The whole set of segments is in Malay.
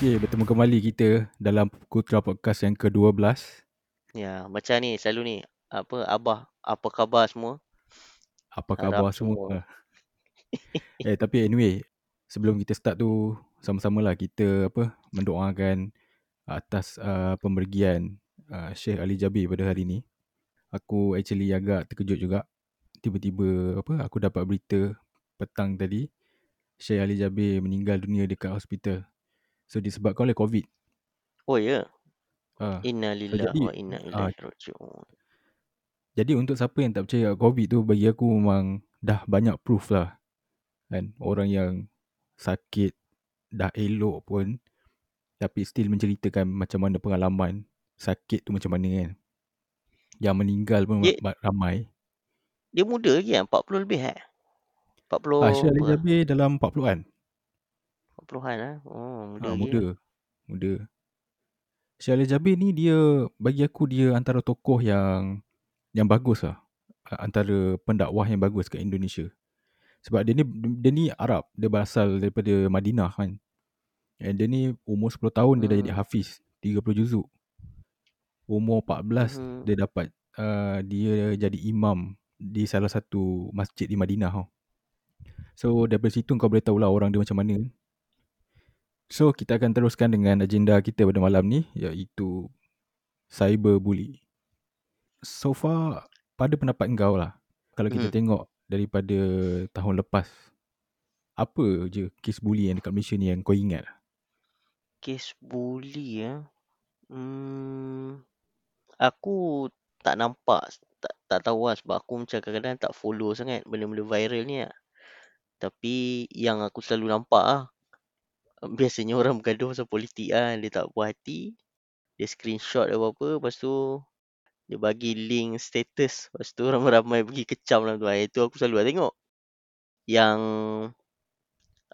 Okey, bertemu kembali kita dalam Kutra Podcast yang ke-12. Ya, macam ni selalu ni. Apa abah, apa khabar semua? Apa Harap khabar semua. semua? eh, tapi anyway, sebelum kita start tu, sama-samalah kita apa mendoakan atas uh, pemergian uh, Sheikh Ali Jabir pada hari ni. Aku actually agak terkejut juga. Tiba-tiba apa aku dapat berita petang tadi Sheikh Ali Jabir meninggal dunia dekat hospital. So disebabkan oleh COVID. Oh ya. Uh, Inna so lillahi jadi wa inna ilaihi raji'un. Jadi untuk siapa yang tak percaya COVID tu bagi aku memang dah banyak proof lah. Kan orang yang sakit dah elok pun tapi still menceritakan macam mana pengalaman sakit tu macam mana kan. Yang meninggal pun Dia- ramai. Dia muda lagi kan? 40 lebih eh? 40 Ah, Syed Ali dalam 40-an. 40-an ah. Oh, muda lagi. muda. Muda. Syed Ali Jabir ni dia bagi aku dia antara tokoh yang yang bagus lah. Ah, Antara pendakwah yang bagus kat Indonesia. Sebab dia ni dia ni Arab, dia berasal daripada Madinah kan. And dia ni umur 10 tahun dia dah jadi Hmm. hafiz 30 juzuk. Umur 14 Mhm. dia dapat uh, dia jadi imam di salah satu masjid di Madinah tau. So daripada situ kau boleh tahulah orang dia macam mana. So kita akan teruskan dengan agenda kita pada malam ni iaitu cyberbully. So far pada pendapat kau lah kalau kita Hmm. tengok daripada tahun lepas apa je kes bully yang dekat Malaysia ni yang kau ingat? Kes bully ya. Hmm. Aku tak nampak tak tak tahu lah sebab aku macam kadang-kadang tak follow sangat benda-benda viral ni lah. Tapi yang aku selalu nampak ah biasanya orang bergaduh pasal politik ah. Dia tak puas hati. Dia screenshot apa-apa lepas tu dia bagi link status. Lepas tu ramai-ramai pergi kecam dalam tu. Ah, itu aku selalu lah tengok yang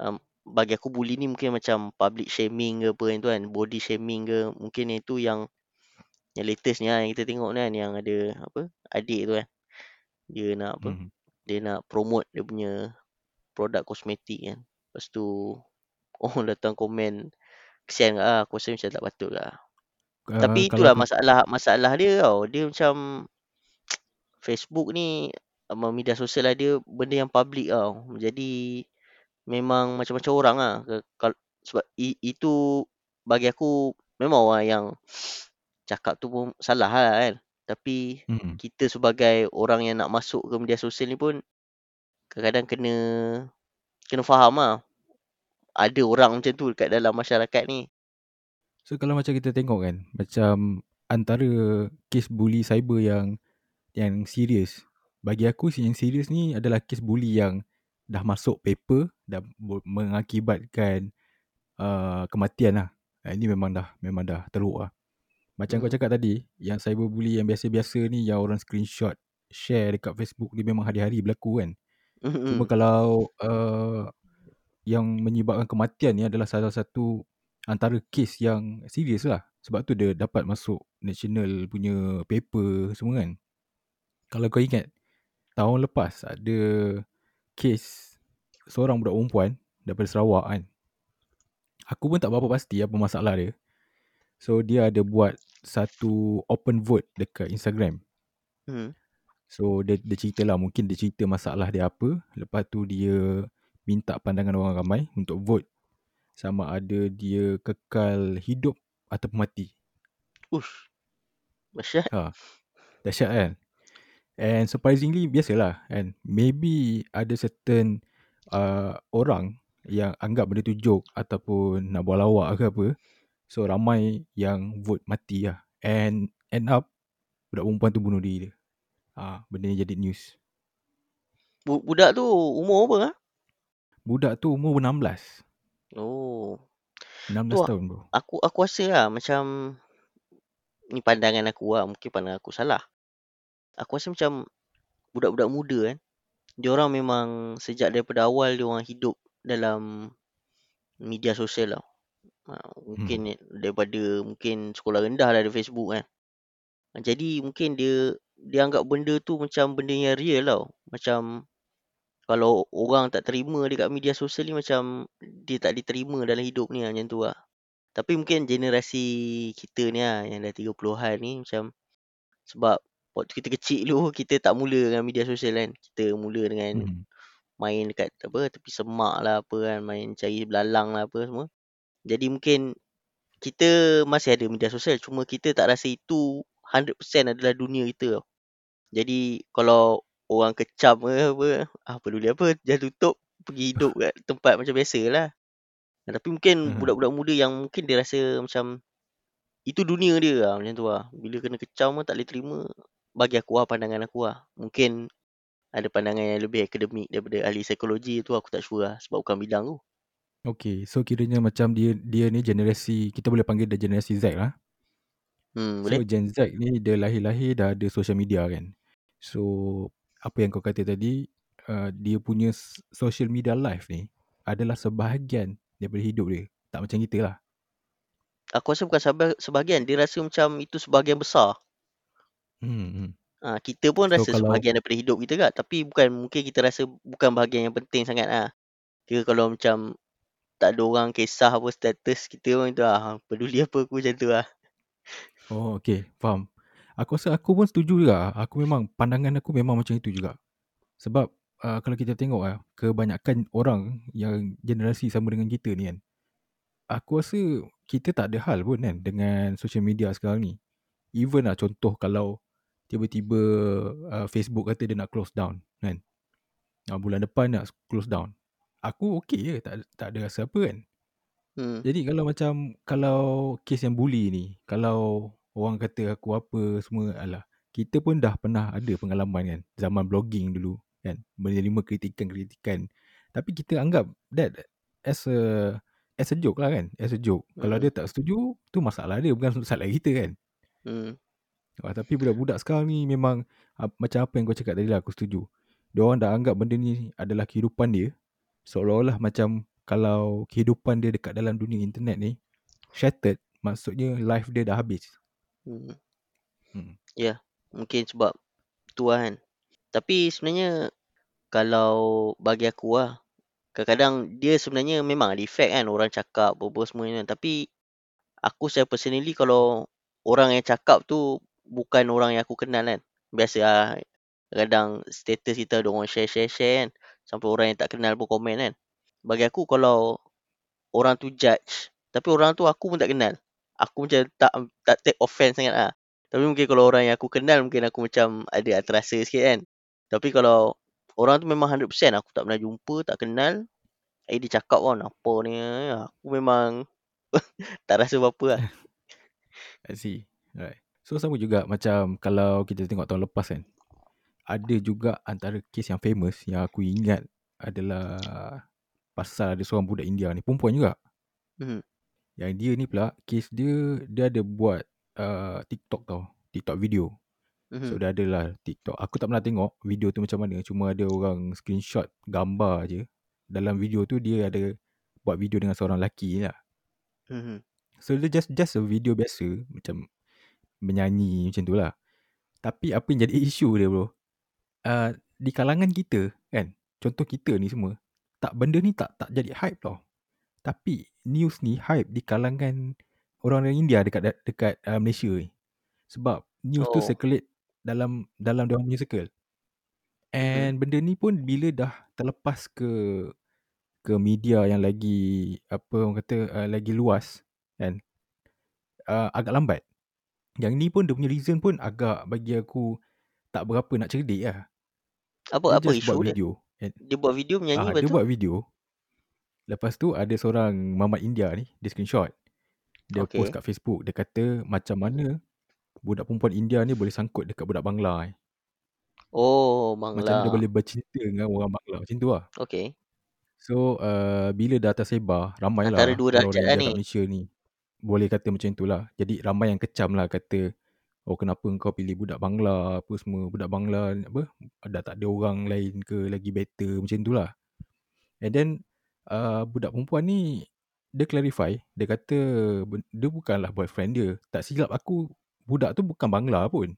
um, bagi aku bully ni mungkin macam public shaming ke apa yang tu kan. Body shaming ke. Mungkin itu yang yang latest ni lah yang kita tengok ni kan. Yang ada apa adik tu kan. Dia nak apa Hmm. dia nak promote dia punya produk kosmetik kan. Lepas tu orang datang komen kesian lah aku rasa macam tak patut lah Uh, Tapi kalau itulah kau- masalah masalah dia tau. Dia macam Facebook ni media sosial lah dia benda yang public tau. Jadi memang macam-macam orang lah. Ke- kal- Sebab i, itu bagi aku memang orang yang cakap tu pun salah lah kan. Tapi Hmm. kita sebagai orang yang nak masuk ke media sosial ni pun kadang-kadang kena kena faham lah. Ada orang macam tu dekat dalam masyarakat ni. So kalau macam kita tengok kan Macam antara kes bully cyber yang yang serius Bagi aku yang serius ni adalah kes bully yang dah masuk paper Dan mengakibatkan uh, kematian lah Ini memang dah memang dah teruk lah Macam kau Hmm. cakap tadi Yang cyberbully yang biasa-biasa ni Yang orang screenshot Share dekat Facebook ni memang hari-hari berlaku kan Cuma Hmm. kalau uh, yang menyebabkan kematian ni adalah salah satu antara kes yang serius lah. Sebab tu dia dapat masuk national punya paper semua kan. Kalau kau ingat, tahun lepas ada kes seorang budak perempuan daripada Sarawak kan. Aku pun tak berapa pasti apa masalah dia. So dia ada buat satu open vote dekat Instagram. Hmm. So dia, dia cerita lah mungkin dia cerita masalah dia apa Lepas tu dia minta pandangan orang ramai untuk vote Sama ada dia kekal hidup ataupun mati Ush. Dahsyat. ha. Dahsyat kan And surprisingly biasalah kan Maybe ada certain uh, orang yang anggap benda tu joke Ataupun nak buat lawak ke apa So ramai yang vote mati lah And end up budak perempuan tu bunuh diri dia ha, Benda ni jadi news Bu- Budak tu umur apa ah? Budak tu umur 16 Oh. 16 Tu, tahun bro Aku aku rasa lah macam ni pandangan aku lah, mungkin pandangan aku salah. Aku rasa macam budak-budak muda kan, dia orang memang sejak daripada awal dia orang hidup dalam media sosial. Ha, mungkin hmm. daripada mungkin sekolah rendah dah ada Facebook kan. Ha, Jadi mungkin dia dia anggap benda tu macam benda yang real tau. Macam kalau orang tak terima dekat media sosial ni macam dia tak diterima dalam hidup ni lah, macam tu lah. Tapi mungkin generasi kita ni lah yang dah 30-an ni macam sebab waktu kita kecil dulu kita tak mula dengan media sosial kan. Kita mula dengan Mhm. main dekat apa tepi semak lah apa kan, main cari belalang lah apa semua. Jadi mungkin kita masih ada media sosial cuma kita tak rasa itu 100% adalah dunia kita tau. Jadi kalau orang kecam ke apa, ah peduli apa, dah tutup pergi hidup kat tempat macam biasa lah. Tapi mungkin Aha. budak-budak muda yang mungkin dia rasa macam itu dunia dia lah macam tu lah. Bila kena kecam tak boleh terima. Bagi aku lah pandangan aku lah. Mungkin ada pandangan yang lebih akademik daripada ahli psikologi tu aku tak sure lah sebab bukan bidang tu. Okay, so kiranya macam dia dia ni generasi, kita boleh panggil dia generasi Z lah. Hmm, So boleh? Gen Z ni dia lahir-lahir dah ada social media kan. So apa yang kau kata tadi, uh, dia punya social media life ni adalah sebahagian daripada hidup dia. Tak macam kita lah. Aku rasa bukan seba- sebahagian. Dia rasa macam itu sebahagian besar. Hmm, hmm. Ha, kita pun So rasa kalau sebahagian daripada hidup kita kan. Tapi bukan mungkin kita rasa bukan bahagian yang penting sangat lah. Kira kalau macam tak ada orang kisah apa status kita pun itu lah. Peduli apa aku macam tu lah. Oh okay, faham. Aku rasa aku pun setuju juga. Aku memang, pandangan aku memang macam itu juga. Sebab uh, kalau kita tengok lah, kebanyakan orang yang generasi sama dengan kita ni kan, aku rasa kita tak ada hal pun kan dengan social media sekarang ni. Even lah contoh kalau tiba-tiba uh, Facebook kata dia nak close down kan. Uh, bulan depan nak close down. Aku okay je, tak, tak ada rasa apa kan. Hmm. Jadi kalau macam kalau kes yang bully ni, kalau orang kata aku apa semua alah, kita pun dah pernah ada pengalaman kan zaman blogging dulu kan menerima kritikan-kritikan. Tapi kita anggap that as a as a joke lah kan, as a joke. Hmm. Kalau Hmm. dia tak setuju, tu masalah dia bukan masalah kita kan. Hmm. Ah, tapi budak-budak sekarang ni memang uh, macam apa yang kau cakap tadi lah aku setuju. Dia orang dah anggap benda ni adalah kehidupan dia. Seolah-olah macam kalau kehidupan dia dekat dalam dunia internet ni shattered, maksudnya life dia dah habis. Hmm. Hmm. Ya, mungkin sebab tu lah kan. Tapi sebenarnya kalau bagi aku lah, kadang-kadang dia sebenarnya memang ada effect kan orang cakap apa-apa semua ni kan. Tapi aku saya personally kalau orang yang cakap tu bukan orang yang aku kenal kan. Biasa lah, kadang status kita ada orang share-share-share kan. Sampai orang yang tak kenal pun komen kan. Bagi aku kalau orang tu judge, tapi orang tu aku pun tak kenal. Aku macam tak tak take offense sangat lah. Tapi mungkin kalau orang yang aku kenal mungkin aku macam ada terasa sikit kan. Tapi kalau orang tu memang 100% aku tak pernah jumpa, tak kenal. Eh dia cakap kan apa ni. Aku memang tak rasa apa-apa lah. I see. Right. So sama juga macam kalau kita tengok tahun lepas kan. Ada juga antara kes yang famous yang aku ingat adalah pasal ada seorang budak India ni. Perempuan juga. Hmm. Yang dia ni pula, kes dia, dia ada buat uh, TikTok tau. TikTok video. Mhm. So dia ada lah TikTok. Aku tak pernah tengok video tu macam mana. Cuma ada orang screenshot gambar je. Dalam video tu dia ada buat video dengan seorang lelaki lah. Mhm. So dia just just a video biasa. Macam menyanyi macam tu lah. Tapi apa yang jadi isu dia bro. Uh, di kalangan kita kan. Contoh kita ni semua. Tak benda ni tak tak jadi hype tau. Tapi news ni hype di kalangan orang dari India dekat dekat uh, Malaysia ni. Sebab news tu Oh. circulate dalam dalam dia punya circle. Mhm. And benda ni pun bila dah terlepas ke ke media yang lagi apa orang kata uh, lagi luas kan uh, agak lambat. Yang ni pun dia punya reason pun agak bagi aku tak berapa nak cerdik lah. Apa Dia apa isu buat dia? video. Dia buat video menyanyi ah, lepas dia tu? buat video. Lepas tu ada seorang mamat India ni, dia screenshot. Dia Okay. post kat Facebook. Dia kata macam mana budak perempuan India ni boleh sangkut dekat budak Bangla ni. Oh, Macam dia Bangla. boleh bercinta dengan orang Bangla. Macam tu lah. Okay. So uh, bila dah tersebar, ramai Antara lah dua orang-orang darjat lah ni. Malaysia ni. Boleh kata macam itulah. Jadi ramai yang kecam lah kata, oh kenapa kau pilih budak Bangla apa semua. Budak Bangla apa, dah tak ada orang lain ke lagi better macam tu lah. And then uh, budak perempuan ni, dia clarify, dia kata ben- dia bukanlah boyfriend dia. Tak silap aku, budak tu bukan Bangla pun.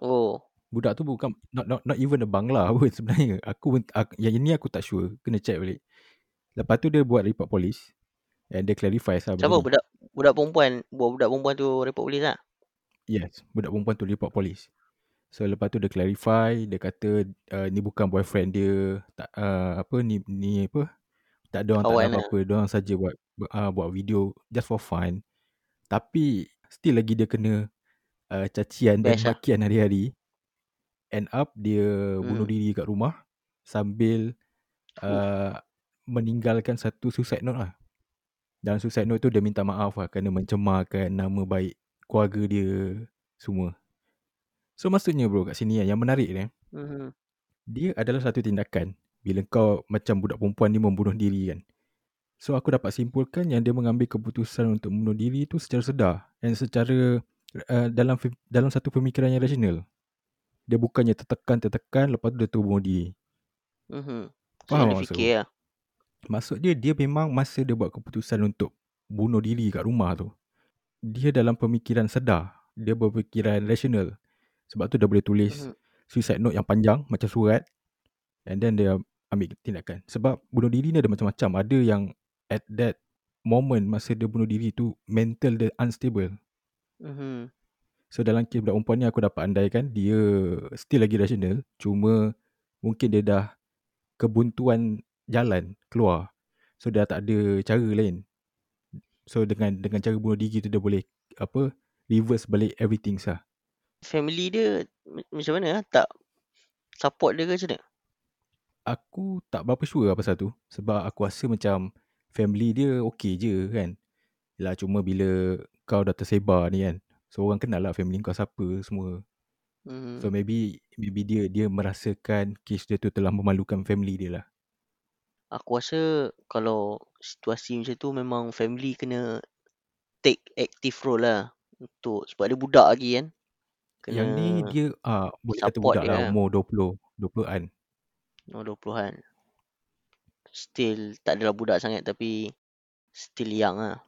Oh. Budak tu bukan not not not even a Bangla pun sebenarnya. Aku, aku yang ini aku tak sure. Kena check balik. Lepas tu dia buat report polis and dia clarify benda Siapa ni. budak budak perempuan, budak perempuan tu report polis lah. Yes, budak perempuan tu report polis. So lepas tu dia clarify, dia kata uh, ni bukan boyfriend dia, tak uh, apa ni ni apa? Tak ada orang tak ada Kawan lah. apa-apa, dia orang saja buat uh, buat video just for fun. Tapi still lagi dia kena uh, cacian dan Bash lah. makian hari-hari. End up dia bunuh Hmm. diri kat rumah sambil uh, meninggalkan satu suicide note lah. Dalam suicide note tu dia minta maaf lah kerana mencemarkan nama baik keluarga dia semua. So maksudnya bro kat sini yang menarik ni, Mhm. dia adalah satu tindakan bila kau macam budak perempuan ni membunuh diri kan. So aku dapat simpulkan yang dia mengambil keputusan untuk membunuh diri tu secara sedar dan secara uh, dalam dalam satu pemikiran yang rasional. Dia bukannya tertekan-tertekan lepas tu dia tu bunuh diri. Mhm. Faham dia maksud fikir lah. Maksud dia dia memang masa dia buat keputusan untuk bunuh diri kat rumah tu. Dia dalam pemikiran sedar, dia berfikiran rasional. Sebab tu dia boleh tulis Mhm. suicide note yang panjang macam surat and then dia ambil tindakan. Sebab bunuh diri ni ada macam-macam. Ada yang at that moment masa dia bunuh diri tu mental dia unstable. Mhm. So dalam kes budak perempuan ni aku dapat andaikan dia still lagi rasional. Cuma mungkin dia dah kebuntuan jalan keluar. So dia tak ada cara lain. So dengan dengan cara bunuh diri tu dia boleh apa reverse balik everything sah. Family dia ma- macam mana lah? Tak support dia ke macam mana? Aku tak berapa sure lah pasal tu sebab aku rasa macam family dia okay je kan. Yalah cuma bila kau dah tersebar ni kan. So orang kenal lah family kau siapa semua. So Mhm. maybe maybe dia dia merasakan kes dia tu telah memalukan family dia lah. Aku rasa kalau situasi macam tu memang family kena take active role lah untuk sebab dia budak lagi kan. Kena Yang ni dia ah boleh kata support budak dia lah lah. umur 20 20-an. Umur 20-an. Still tak adalah budak sangat tapi still young lah.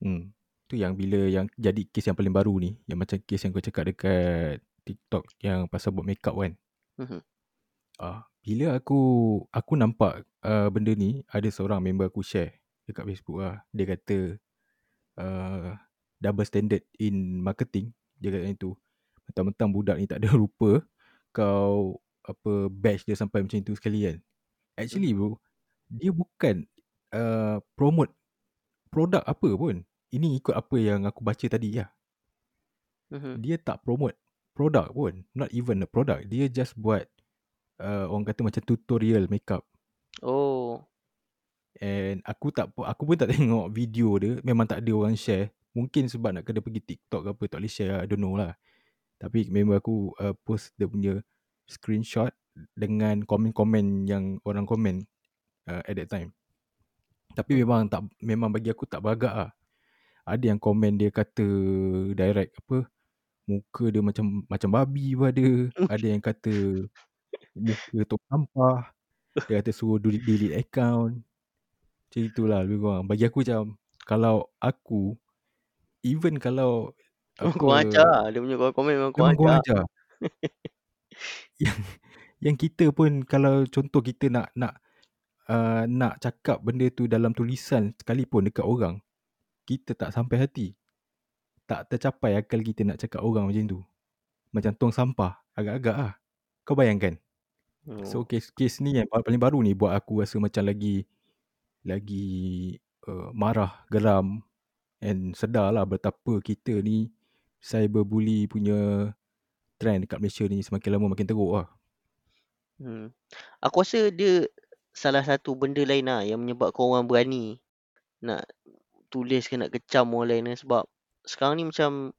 Hmm. Tu yang bila yang jadi kes yang paling baru ni, yang macam kes yang kau cakap dekat TikTok yang pasal buat makeup kan. Mhm. Ah, bila aku aku nampak uh, benda ni ada seorang member aku share dekat Facebook lah. Dia kata uh, double standard in marketing. Dia kata macam tu. Mentang-mentang budak ni tak ada rupa, kau apa bash dia sampai macam tu sekali kan. Actually bro, dia bukan uh, promote produk apa pun. Ini ikut apa yang aku baca tadi lah. Dia tak promote produk pun. Not even a product. Dia just buat uh, orang kata macam tutorial makeup. Oh. And aku tak aku pun tak tengok video dia. Memang tak ada orang share. Mungkin sebab nak kena pergi TikTok ke apa tak boleh share. I don't know lah. Tapi memang aku uh, post dia punya screenshot dengan komen-komen yang orang komen uh, at that time. Tapi Hmm. memang tak memang bagi aku tak beragak lah. Ada yang komen dia kata direct apa muka dia macam macam babi pun ada. Ada yang kata muka tu sampah. Dia kata suruh delete, delete account. Macam itulah lebih kurang. Bagi aku macam kalau aku even kalau apa kurang ajar lah. Dia punya komen memang kurang ajar. yang yang kita pun kalau contoh kita nak nak uh, nak cakap benda tu dalam tulisan sekalipun dekat orang, kita tak sampai hati. Tak tercapai akal kita nak cakap orang macam tu. Macam tong sampah. Agak-agak lah. Kau bayangkan. So Oh. kes-kes ni yang paling baru ni buat aku rasa macam lagi lagi uh, marah, geram and sedar lah betapa kita ni cyberbully punya trend dekat Malaysia ni semakin lama makin teruk lah. Hmm. Aku rasa dia salah satu benda lain lah yang menyebabkan orang berani nak tulis ke nak kecam orang lain lah. sebab sekarang ni macam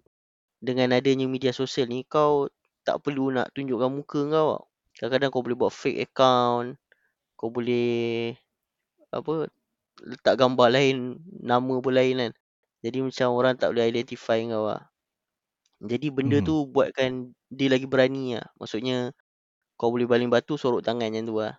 dengan adanya media sosial ni kau tak perlu nak tunjukkan muka kau tau. Kadang-kadang kau boleh buat fake account, kau boleh apa letak gambar lain, nama pun lain kan. Jadi macam orang tak boleh identify kau lah. Jadi benda Mhm. tu buatkan dia lagi berani lah. Maksudnya kau boleh baling batu sorok tangan macam tu lah.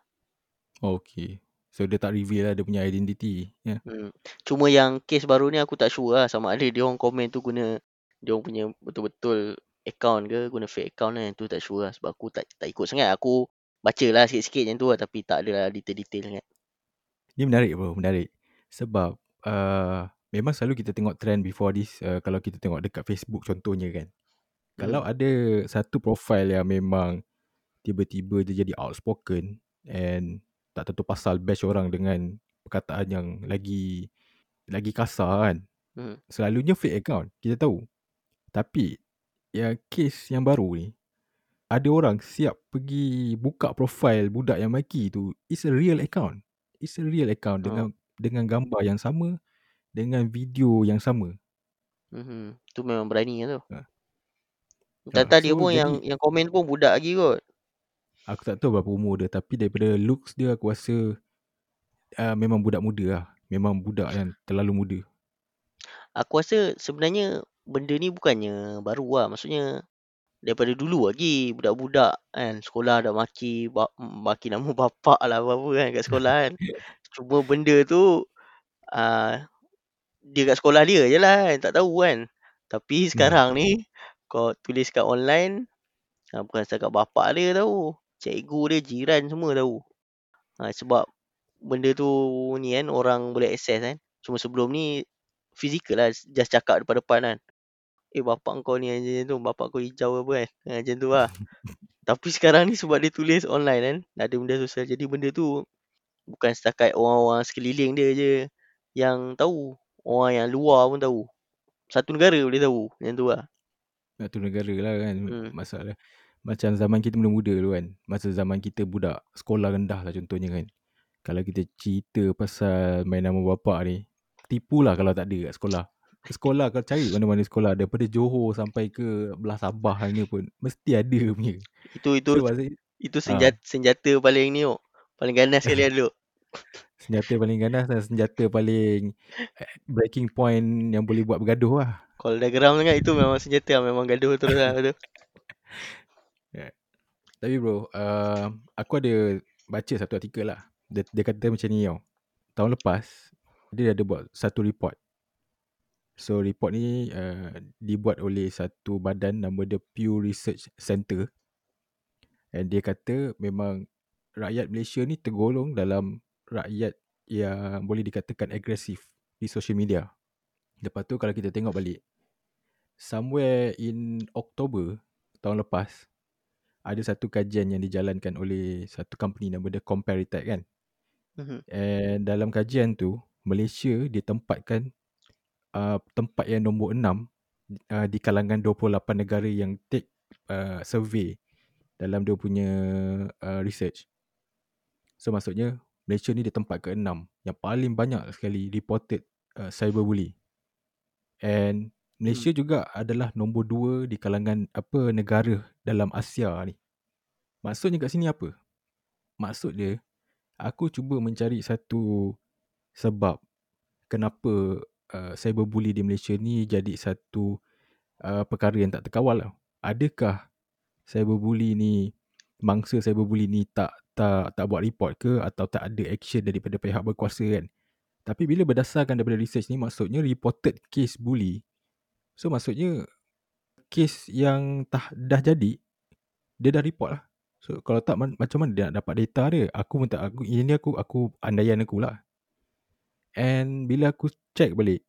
Okay. So dia tak reveal lah dia punya identity. Ya. Yeah. Hmm. Cuma yang kes baru ni aku tak sure lah sama ada dia orang komen tu guna dia orang punya betul-betul account ke guna fake account lah yang tu tak sure lah sebab aku tak tak ikut sangat aku baca lah sikit-sikit macam tu lah tapi tak ada lah detail-detail sangat. Ni menarik bro, menarik. Sebab uh, memang selalu kita tengok trend before this uh, kalau kita tengok dekat Facebook contohnya kan. Hmm. Kalau ada satu profile yang memang tiba-tiba dia jadi outspoken and tak tentu pasal bash orang dengan perkataan yang lagi lagi kasar kan. Hmm. Selalunya fake account, kita tahu. Tapi yang case yang baru ni ada orang siap pergi buka profile budak yang maki tu it's a real account. It's a real account oh. dengan dengan gambar yang sama dengan video yang sama. Mhm. Tu memang berani lah tu. Ha. Tata ha. dia so, pun jadi, yang yang komen pun budak lagi kot. Aku tak tahu berapa umur dia tapi daripada looks dia aku rasa uh, memang budak muda lah. Memang budak yang terlalu muda. Aku rasa sebenarnya benda ni bukannya baru lah. Maksudnya daripada dulu lagi budak-budak kan sekolah dah maki maki nama bapak lah apa-apa kan kat sekolah kan. Cuma benda tu uh, dia kat sekolah dia je lah kan. Tak tahu kan. Tapi hmm. sekarang hmm. ni kau tulis kat online uh, bukan setakat bapak dia tahu. Cikgu dia, jiran semua tahu. Uh, sebab benda tu ni kan orang boleh access kan. Cuma sebelum ni fizikal lah just cakap depan-depan kan. Eh bapak kau ni macam tu, bapak kau hijau apa kan. Ha, macam tu lah. Tapi sekarang ni sebab dia tulis online kan, ada benda sosial. Jadi benda tu bukan setakat orang-orang sekeliling dia je yang tahu. Orang yang luar pun tahu. Satu negara boleh tahu. Macam tu lah. Satu negara lah kan hmm. masalah. Macam zaman kita muda-muda dulu kan. Masa zaman kita budak sekolah rendah lah contohnya kan. Kalau kita cerita pasal main nama bapak ni. Tipulah kalau tak ada kat sekolah. Sekolah kau cari mana-mana sekolah. Daripada Johor sampai ke belah Sabah ni pun. Mesti ada punya. Itu itu so, itu senjata, ha. senjata paling ni oh. Paling ganas sekali ada. Senjata paling ganas dan senjata paling eh, breaking point yang boleh buat bergaduh lah. Kalau dah geram sangat itu memang senjata memang gaduh terus lah tu. yeah. Tapi bro, uh, aku ada baca satu artikel lah dia, dia kata macam ni tau. Tahun lepas, dia ada buat satu report. So report ni uh, dibuat oleh satu badan nama dia Pew Research Center. And dia kata memang rakyat Malaysia ni tergolong dalam rakyat yang boleh dikatakan agresif di social media. Lepas tu kalau kita tengok balik, somewhere in October tahun lepas, ada satu kajian yang dijalankan oleh satu company nama dia Comparitech kan. Mm-hmm. And dalam kajian tu, Malaysia ditempatkan uh, tempat yang nombor 6 uh, di kalangan 28 negara yang take uh, survey dalam dia punya uh, research. So maksudnya Malaysia ni di tempat ke-6 yang paling banyak sekali reported uh, cyberbully. And Malaysia hmm. juga adalah nombor 2 di kalangan apa negara dalam Asia ni. Maksudnya kat sini apa? Maksud dia aku cuba mencari satu sebab kenapa uh, cyberbully di Malaysia ni jadi satu uh, perkara yang tak terkawal lah. Adakah cyberbully ni mangsa cyberbully ni tak tak tak buat report ke atau tak ada action daripada pihak berkuasa kan? Tapi bila berdasarkan daripada research ni maksudnya reported case bully. So maksudnya case yang tak dah jadi dia dah report lah. So kalau tak macam mana dia nak dapat data dia? Aku pun tak aku ini aku aku andaian aku lah. And bila aku check balik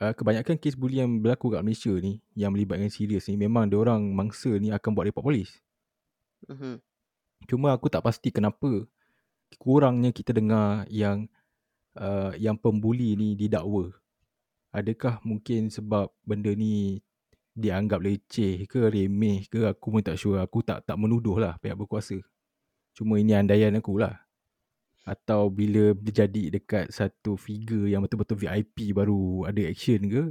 uh, kebanyakan kes bully yang berlaku kat Malaysia ni yang melibatkan serius ni memang dia orang mangsa ni akan buat report polis. Mm-hmm. Cuma aku tak pasti kenapa kurangnya kita dengar yang uh, yang pembuli ni didakwa. Adakah mungkin sebab benda ni dianggap leceh ke remeh ke? Aku pun tak sure. Aku tak tak menuduh lah pihak berkuasa. Cuma ini andaian aku lah. Atau bila berjadi dekat satu figure yang betul-betul VIP baru ada action ke?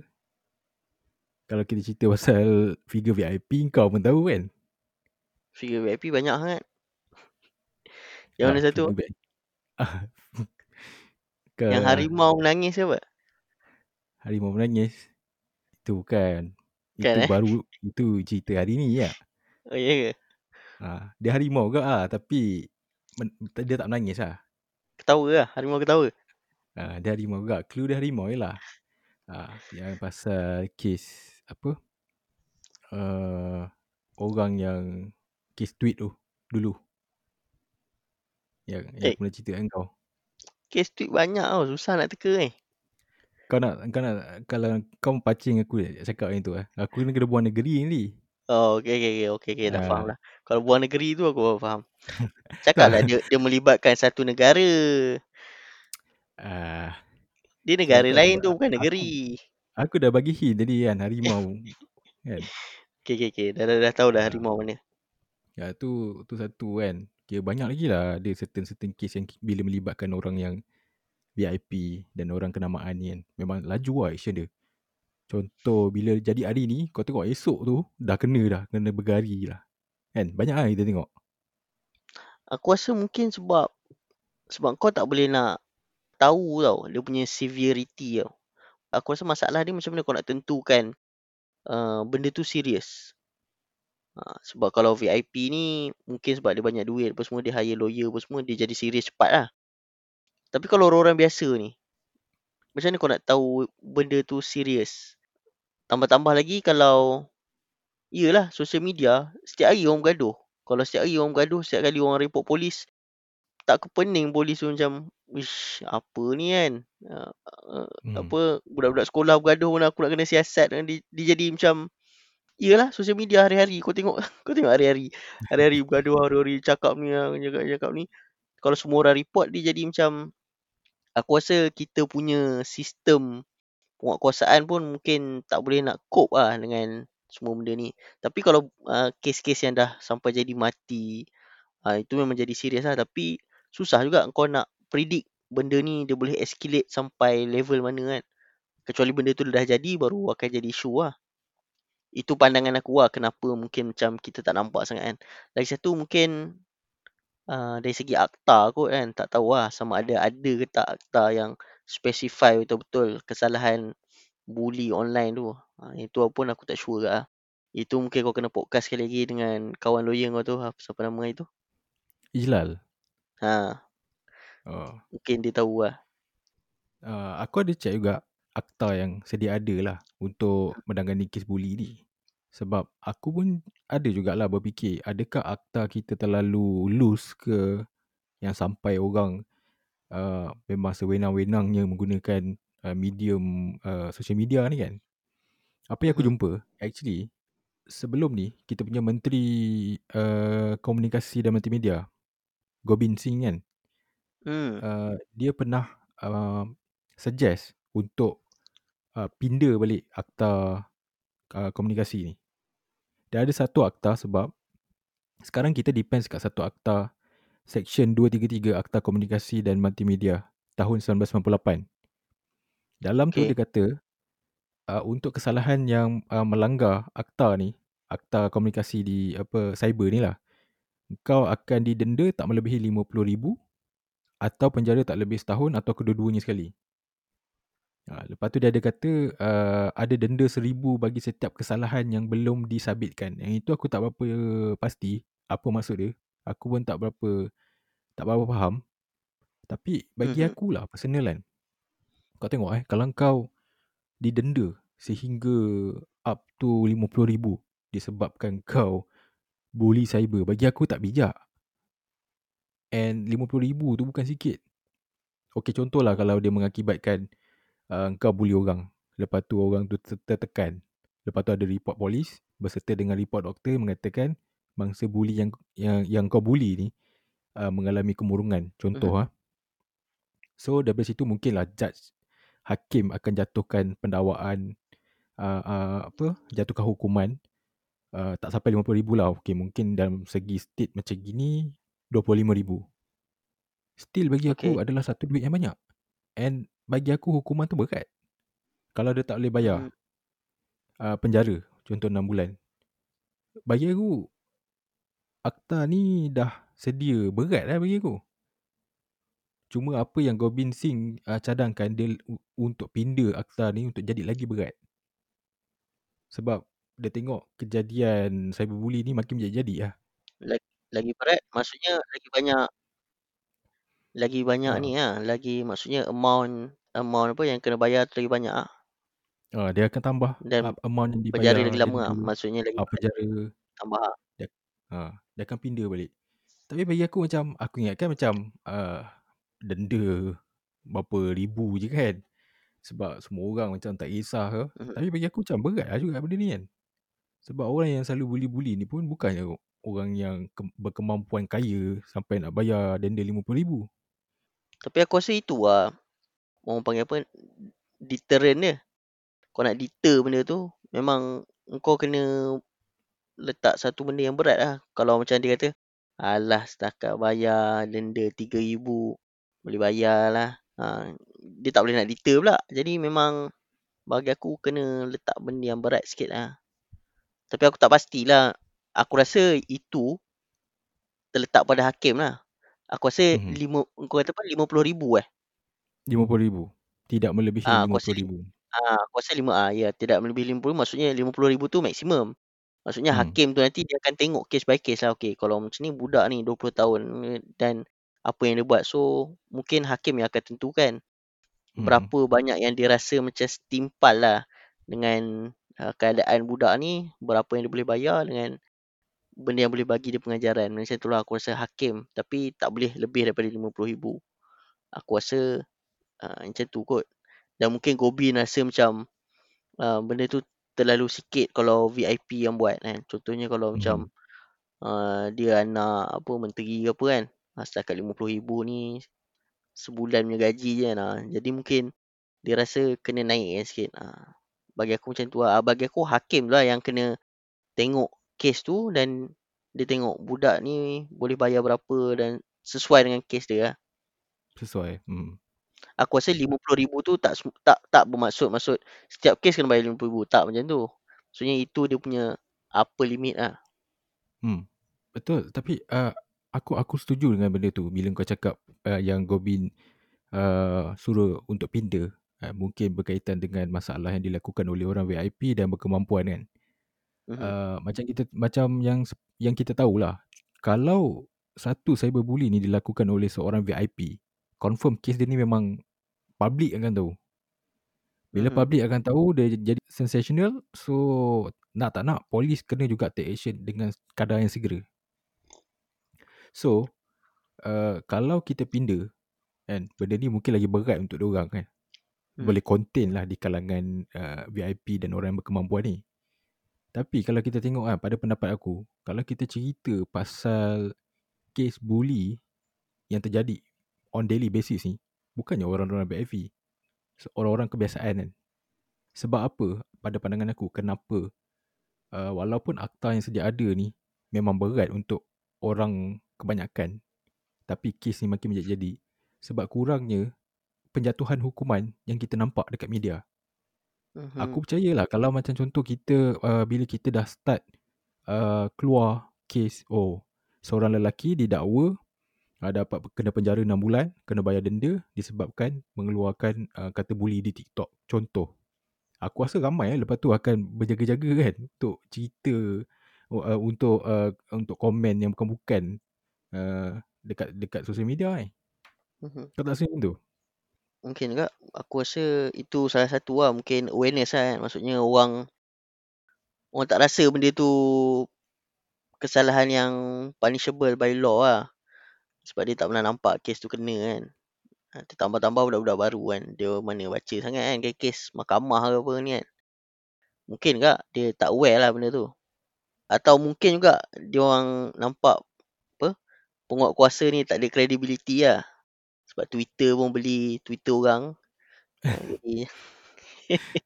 Kalau kita cerita pasal figure VIP kau pun tahu kan? Figure VIP banyak sangat yang mana ah, satu ke... yang harimau menangis apa harimau menangis itu kan Kan, itu eh? baru itu cerita hari ni ya. Oh ya ke? Ha, dia harimau ke ah tapi men, dia tak menangis ah. Ketawa lah, harimau ketawa. Ha, dia harimau juga. Clue dia harimau jelah. Ha, yang pasal kes apa? Uh, orang yang kes tweet tu dulu. Yang, yang eh. pernah cerita dengan kau. Kes tweet banyak tau. Susah nak teka eh. Kau nak kau nak kalau kau pancing aku cakap macam tu eh. Aku ni kena buang negeri ni. Oh, okey okey okey okey okay, dah Ah. faham lah. Kalau buang negeri tu aku faham. Cakaplah dia dia melibatkan satu negara. Ah, Dia negara tu lain aku- tu bukan aku- negeri. aku dah bagi hint tadi kan harimau. kan. Okey okey okey. Dah dah, dah tahu dah Ah. harimau mana. Ya tu tu satu kan. Kira banyak lagi lah ada certain-certain case yang bila melibatkan orang yang VIP dan orang kenamaan ni kan. Memang laju lah action dia. Contoh bila jadi hari ni kau tengok esok tu dah kena dah. Kena bergari lah. Kan banyak lah kita tengok. Aku rasa mungkin sebab sebab kau tak boleh nak tahu tau dia punya severity tau. Aku rasa masalah dia macam mana kau nak tentukan uh, benda tu serius. Ha, sebab kalau VIP ni mungkin sebab dia banyak duit apa semua dia hire lawyer apa semua dia jadi serius cepat lah. Tapi kalau orang-orang biasa ni macam mana kau nak tahu benda tu serius? Tambah-tambah lagi kalau Iyalah social media setiap hari orang bergaduh. Kalau setiap hari orang bergaduh, setiap kali orang report polis tak ke pening polis tu macam Wish, apa ni kan? Uh, uh, Hmm. apa budak-budak sekolah bergaduh pun aku nak kena siasat dia, dia jadi macam Iyalah social media hari-hari. Kau tengok kau tengok hari-hari. Hari-hari bergaduh hari-hari cakap ni ah, cakap cakap ni. Kalau semua orang report dia jadi macam aku rasa kita punya sistem penguatkuasaan pun mungkin tak boleh nak cope lah dengan semua benda ni. Tapi kalau uh, kes-kes yang dah sampai jadi mati uh, itu memang jadi serius lah tapi susah juga kau nak predict benda ni dia boleh escalate sampai level mana kan. Kecuali benda tu dah jadi baru akan jadi isu lah itu pandangan aku lah kenapa mungkin macam kita tak nampak sangat kan. Lagi satu mungkin uh, dari segi akta kot kan. Tak tahu lah sama ada ada ke tak akta yang specify betul-betul kesalahan bully online tu. Uh, itu pun aku tak sure lah. Itu mungkin kau kena podcast sekali lagi dengan kawan lawyer kau tu. Apa siapa nama itu? Ijlal. Ha, Oh. mungkin dia tahu lah. Uh, aku ada check juga akta yang sedia ada lah untuk menangani kes bully ni. Sebab aku pun ada jugalah berfikir adakah akta kita terlalu loose ke yang sampai orang uh, memang sewenang-wenangnya menggunakan uh, medium uh, social media ni kan. Apa yang aku Mhm. jumpa actually sebelum ni kita punya menteri uh, komunikasi dan multimedia Gobin Singh kan Hmm. uh, dia pernah uh, suggest untuk uh, pindah balik akta uh, komunikasi ni. Dan ada satu akta sebab sekarang kita depends kat satu akta Section 233 Akta Komunikasi dan Multimedia tahun 1998. Dalam tu Okay. dia kata uh, untuk kesalahan yang uh, melanggar akta ni, akta komunikasi di apa cyber ni lah, kau akan didenda tak melebihi RM50,000 atau penjara tak lebih setahun atau kedua-duanya sekali. Ha, lepas tu dia ada kata uh, ada denda seribu bagi setiap kesalahan yang belum disabitkan. Yang itu aku tak berapa pasti apa maksud dia. Aku pun tak berapa tak berapa faham. Tapi bagi Mhm. aku lah personal kan. Kau tengok eh kalau kau didenda sehingga up to RM50,000 disebabkan kau bully cyber. Bagi aku tak bijak. And RM50,000 tu bukan sikit. Okey contohlah kalau dia mengakibatkan uh, kau bully orang. Lepas tu orang tu ter- tertekan. Lepas tu ada report polis berserta dengan report doktor mengatakan mangsa bully yang yang yang kau bully ni uh, mengalami kemurungan. Contoh Mhm. ah. So daripada situ mungkinlah judge hakim akan jatuhkan pendakwaan uh, uh, apa jatuhkan hukuman uh, tak sampai RM50,000 lah. Okey mungkin dalam segi state macam gini RM25,000. Still bagi aku Okay. adalah satu duit yang banyak. And bagi aku hukuman tu berat. Kalau dia tak boleh bayar Hmm. uh, penjara contoh 6 bulan. Bagi aku akta ni dah sedia berat lah bagi aku. Cuma apa yang Gobin Singh uh, cadangkan dia untuk pindah akta ni untuk jadi lagi berat. Sebab dia tengok kejadian cyberbully ni makin jadi-jadi lah. Lagi, lagi berat maksudnya lagi banyak lagi banyak Ha. ni lah. Lagi maksudnya amount amount apa yang kena bayar tu lagi banyak lah. Uh, dia akan tambah Dan amount yang penjara dibayar lagi lama lah. denda. Maksudnya lagi berat penjara tambah lah. dia, uh, dia akan pindah balik. Tapi bagi aku macam aku ingatkan macam uh, denda berapa ribu je kan. Sebab semua orang macam tak kisah ke. Mhm. Tapi bagi aku macam berat lah juga benda ni kan. Sebab orang yang selalu bully-bully ni pun bukannya orang yang ke- berkemampuan kaya sampai nak bayar denda RM50,000. Tapi aku rasa itu lah. Orang panggil apa? Deterrent dia. Kau nak deter benda tu. Memang kau kena letak satu benda yang berat lah. Kalau macam dia kata. Alah setakat bayar denda RM3,000. Boleh bayar lah. Ha, dia tak boleh nak deter pula. Jadi memang bagi aku kena letak benda yang berat sikit lah. Tapi aku tak pastilah. Aku rasa itu terletak pada hakim lah. Aku rasa Mhm. lima, kau kata apa? RM50,000 eh? RM50,000. Tidak melebihi Ah, aku rasa RM50,000. Ah, aku rasa lima ah ya tidak melebihi 50 maksudnya 50,000 tu maksimum. Maksudnya Hmm. hakim tu nanti dia akan tengok case by case lah. Okey, kalau macam ni budak ni 20 tahun dan apa yang dia buat. So, mungkin hakim yang akan tentukan Hmm. berapa banyak yang dia rasa macam setimpal lah dengan uh, keadaan budak ni, berapa yang dia boleh bayar dengan benda yang boleh bagi dia pengajaran. Macam itulah aku rasa hakim. Tapi tak boleh lebih daripada 50,000. Aku rasa uh, macam tu kot. Dan mungkin Gobi rasa macam uh, benda tu terlalu sikit kalau VIP yang buat kan. Contohnya kalau Mhm. macam uh, dia anak apa menteri ke apa kan. Setakat RM50,000 ni sebulan punya gaji je kan. Uh, jadi mungkin dia rasa kena naik kan sikit. Uh, bagi aku macam tu lah. Bagi aku hakim lah yang kena tengok kes tu dan dia tengok budak ni boleh bayar berapa dan sesuai dengan kes dia lah. Sesuai. Hmm. Aku rasa RM50,000 tu tak tak tak bermaksud maksud setiap kes kena bayar RM50,000. Tak macam tu. Maksudnya itu dia punya upper limit lah. Hmm. Betul. Tapi uh, aku aku setuju dengan benda tu. Bila kau cakap uh, yang Gobin uh, suruh untuk pindah. Uh, mungkin berkaitan dengan masalah yang dilakukan oleh orang VIP dan berkemampuan kan. Mhm. Uh, macam kita macam yang yang kita tahulah. Kalau satu cyberbully ni dilakukan oleh seorang VIP, confirm kes dia ni memang public akan tahu. Bila Mhm. public akan tahu dia jadi sensational, so nak tak nak polis kena juga take action dengan kadar yang segera. So, uh, kalau kita pindah kan, benda ni mungkin lagi berat untuk diorang kan. Hmm. Boleh contain lah di kalangan uh, VIP dan orang yang berkemampuan ni. Tapi kalau kita tengok kan, pada pendapat aku, kalau kita cerita pasal kes bully yang terjadi on daily basis ni, bukannya orang-orang VIP. So, Orang-orang kebiasaan kan. Sebab apa pada pandangan aku, kenapa uh, walaupun akta yang sedia ada ni memang berat untuk orang kebanyakan, tapi kes ni makin menjadi-jadi. Sebab kurangnya penjatuhan hukuman yang kita nampak dekat media. Mhm. Aku percayalah kalau macam contoh kita uh, bila kita dah start uh, keluar kes oh seorang lelaki didakwa uh, dapat kena penjara 6 bulan, kena bayar denda disebabkan mengeluarkan uh, kata bully di TikTok. Contoh. Aku rasa ramai eh, lepas tu akan berjaga-jaga kan untuk cerita uh, untuk uh, untuk komen yang bukan-bukan uh, dekat dekat sosial media kan. Mhm. Kau tak rasa macam tu? Mungkin juga. Aku rasa itu salah satu lah. Mungkin awareness lah kan. Maksudnya orang orang tak rasa benda tu kesalahan yang punishable by law lah. Sebab dia tak pernah nampak kes tu kena kan. Ha, Tertambah-tambah budak-budak baru kan. Dia mana baca sangat kan kes mahkamah ke apa ni kan. Mungkin juga dia tak aware lah benda tu. Atau mungkin juga dia orang nampak apa penguat kuasa ni tak ada credibility lah. Sebab Twitter pun beli Twitter orang. Jadi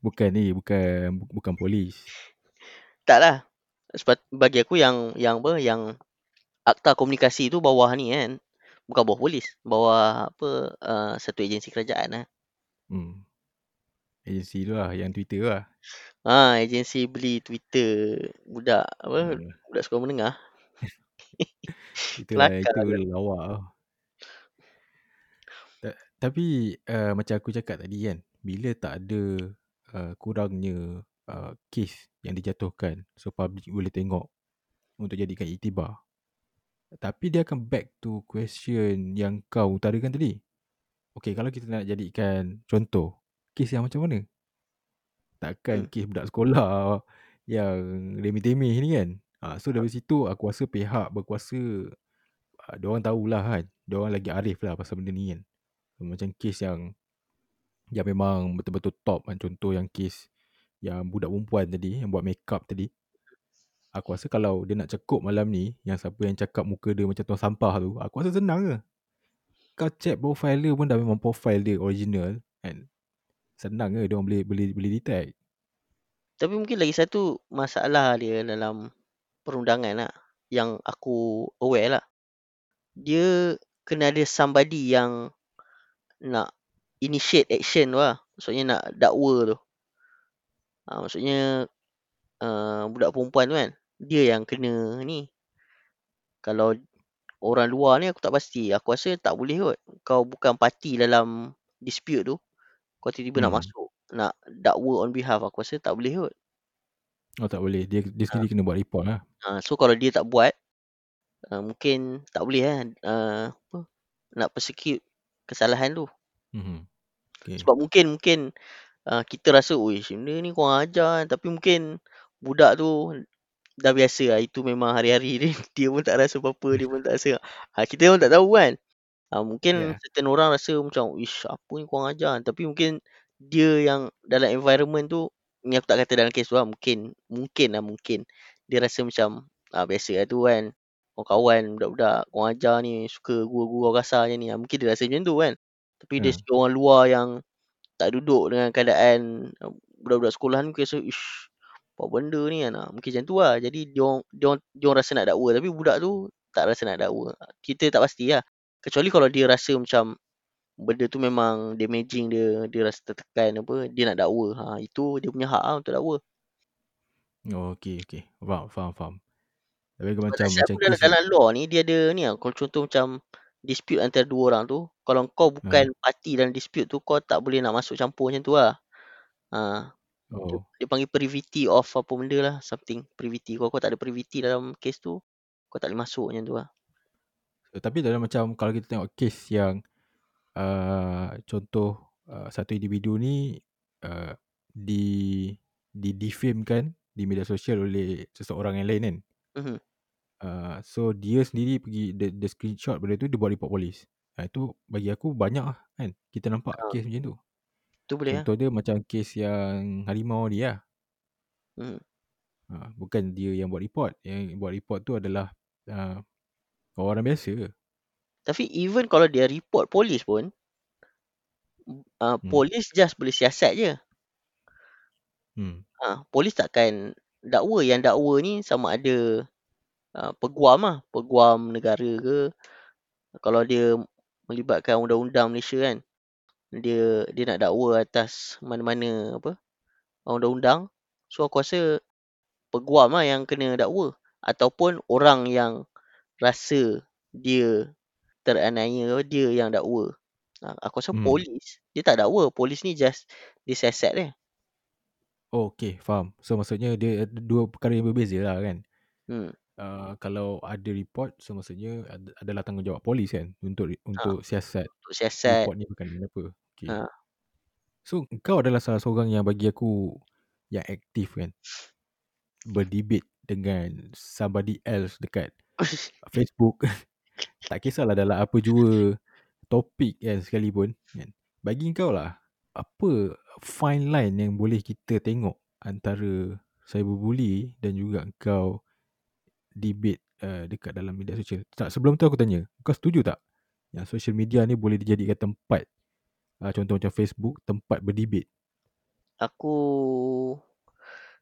Bukan ni, bukan bu- bukan polis. tak lah. Sebab bagi aku yang yang apa yang akta komunikasi tu bawah ni kan. Bukan bawah polis. Bawah apa uh, satu agensi kerajaan lah. Hmm. Agensi tu lah, yang Twitter lah. Ha, agensi beli Twitter budak apa Hmm. budak sekolah menengah. Itulah, Kelakar itu tu. lawak lah. Tapi uh, macam aku cakap tadi kan, bila tak ada uh, kurangnya uh, kes yang dijatuhkan, so public boleh tengok untuk jadikan iktibar. Tapi dia akan back to question yang kau utarakan tadi. Okay, kalau kita nak jadikan contoh, kes yang macam mana? Takkan Hmm. kes budak sekolah yang remeh-temeh ni kan. Ha, so dari situ aku rasa pihak berkuasa uh, diorang tahulah kan. Diorang lagi arif lah pasal benda ni kan. Macam kes yang yang memang betul-betul top kan. Contoh yang kes yang budak perempuan tadi yang buat makeup tadi. Aku rasa kalau dia nak cekup malam ni, yang siapa yang cakap muka dia macam tuang sampah tu, aku rasa senang je. Kau check profile dia pun dah memang profile dia original kan. Senang je dia orang boleh boleh boleh detect. Tapi mungkin lagi satu masalah dia dalam perundangan lah. Yang aku aware lah. Dia kena ada somebody yang nak initiate action tu lah. Maksudnya nak dakwa tu. Ha, maksudnya uh, budak perempuan tu kan. Dia yang kena ni. Kalau orang luar ni aku tak pasti. Aku rasa tak boleh kot. Kau bukan parti dalam dispute tu. Kau tiba-tiba hmm. nak masuk. Nak dakwa on behalf. Aku rasa tak boleh kot. Oh tak boleh. Dia dia sendiri ha. kena buat report lah. Ha, so kalau dia tak buat. Uh, mungkin tak boleh kan. Uh, apa, nak persecute kesalahan tu. Hmm. Okay. Sebab mungkin mungkin uh, kita rasa, oi, benda ni kurang ajar. Tapi mungkin budak tu dah biasa lah. Itu memang hari-hari dia. Dia pun tak rasa apa-apa. Dia pun tak rasa. Ha, kita pun tak tahu kan. Ha, mungkin yeah. certain orang rasa macam, ish, apa ni kurang ajar. Tapi mungkin dia yang dalam environment tu, ni aku tak kata dalam kes tu lah. Mungkin, mungkin lah mungkin. Dia rasa macam, ah, biasa lah tu kan. Kawan-kawan, budak-budak, kurang ajar ni. Suka gurau-gurau kasar je ni. Ha, mungkin dia rasa macam tu kan. Tapi yeah. dia orang luar yang tak duduk dengan keadaan budak-budak sekolah ni. Rasa, ish, apa benda ni kan. Mungkin macam tu lah. Jadi dia orang, dia orang, dia orang rasa nak dakwa. Tapi budak tu tak rasa nak dakwa. Kita tak pasti lah. Kecuali kalau dia rasa macam benda tu memang damaging dia. Dia rasa tertekan apa. Dia nak dakwa. Ha, itu dia punya hak lah untuk dakwa. Oh, okay, okay. Faham, faham, faham. Tapi macam, macam dalam, dalam law ni, dia ada ni lah. Kalau contoh macam dispute antara dua orang tu. Kalau kau bukan hmm. parti dalam dispute tu, kau tak boleh nak masuk campur macam tu lah. Ha, Oh. Dia panggil privity of apa benda lah. Something privity. Kalau kau tak ada privity dalam case tu, kau tak boleh masuk macam tu lah. Tapi dalam macam kalau kita tengok case yang uh, contoh uh, satu individu ni uh, di di defame kan di media sosial oleh seseorang yang lain kan. Uh-huh. Uh, so dia sendiri pergi the, the screenshot benda tu dia buat report polis. Uh, itu bagi aku banyak lah kan. Kita nampak uh. case macam tu. Tu boleh Contoh lah. dia macam kes yang harimau dia lah. Hmm. Ha, bukan dia yang buat report. Yang buat report tu adalah uh, orang biasa. Tapi even kalau dia report polis pun, uh, hmm. polis just boleh siasat je. Hmm. Ha, polis takkan dakwa. Yang dakwa ni sama ada uh, peguam lah. Peguam negara ke. Kalau dia melibatkan undang-undang Malaysia kan dia dia nak dakwa atas mana-mana apa undang-undang so aku rasa peguam lah yang kena dakwa ataupun orang yang rasa dia teraniaya dia yang dakwa ha, aku rasa hmm. polis dia tak dakwa polis ni just dia siasat dia oh okay faham so maksudnya dia dua perkara yang berbeza lah kan hmm. Uh, kalau ada report so maksudnya adalah tanggungjawab polis kan untuk untuk ha, siasat untuk siasat report ni bukan apa Okay. Ha. So kau adalah salah seorang yang bagi aku yang aktif kan. Berdebate dengan somebody else dekat Facebook. tak kisahlah dalam apa jua topik kan sekalipun. Kan. Bagi kau lah, apa fine line yang boleh kita tengok antara cyberbully dan juga kau debate uh, dekat dalam media sosial. Tak, sebelum tu aku tanya, kau setuju tak yang social media ni boleh dijadikan tempat uh, contoh macam Facebook tempat berdebate? Aku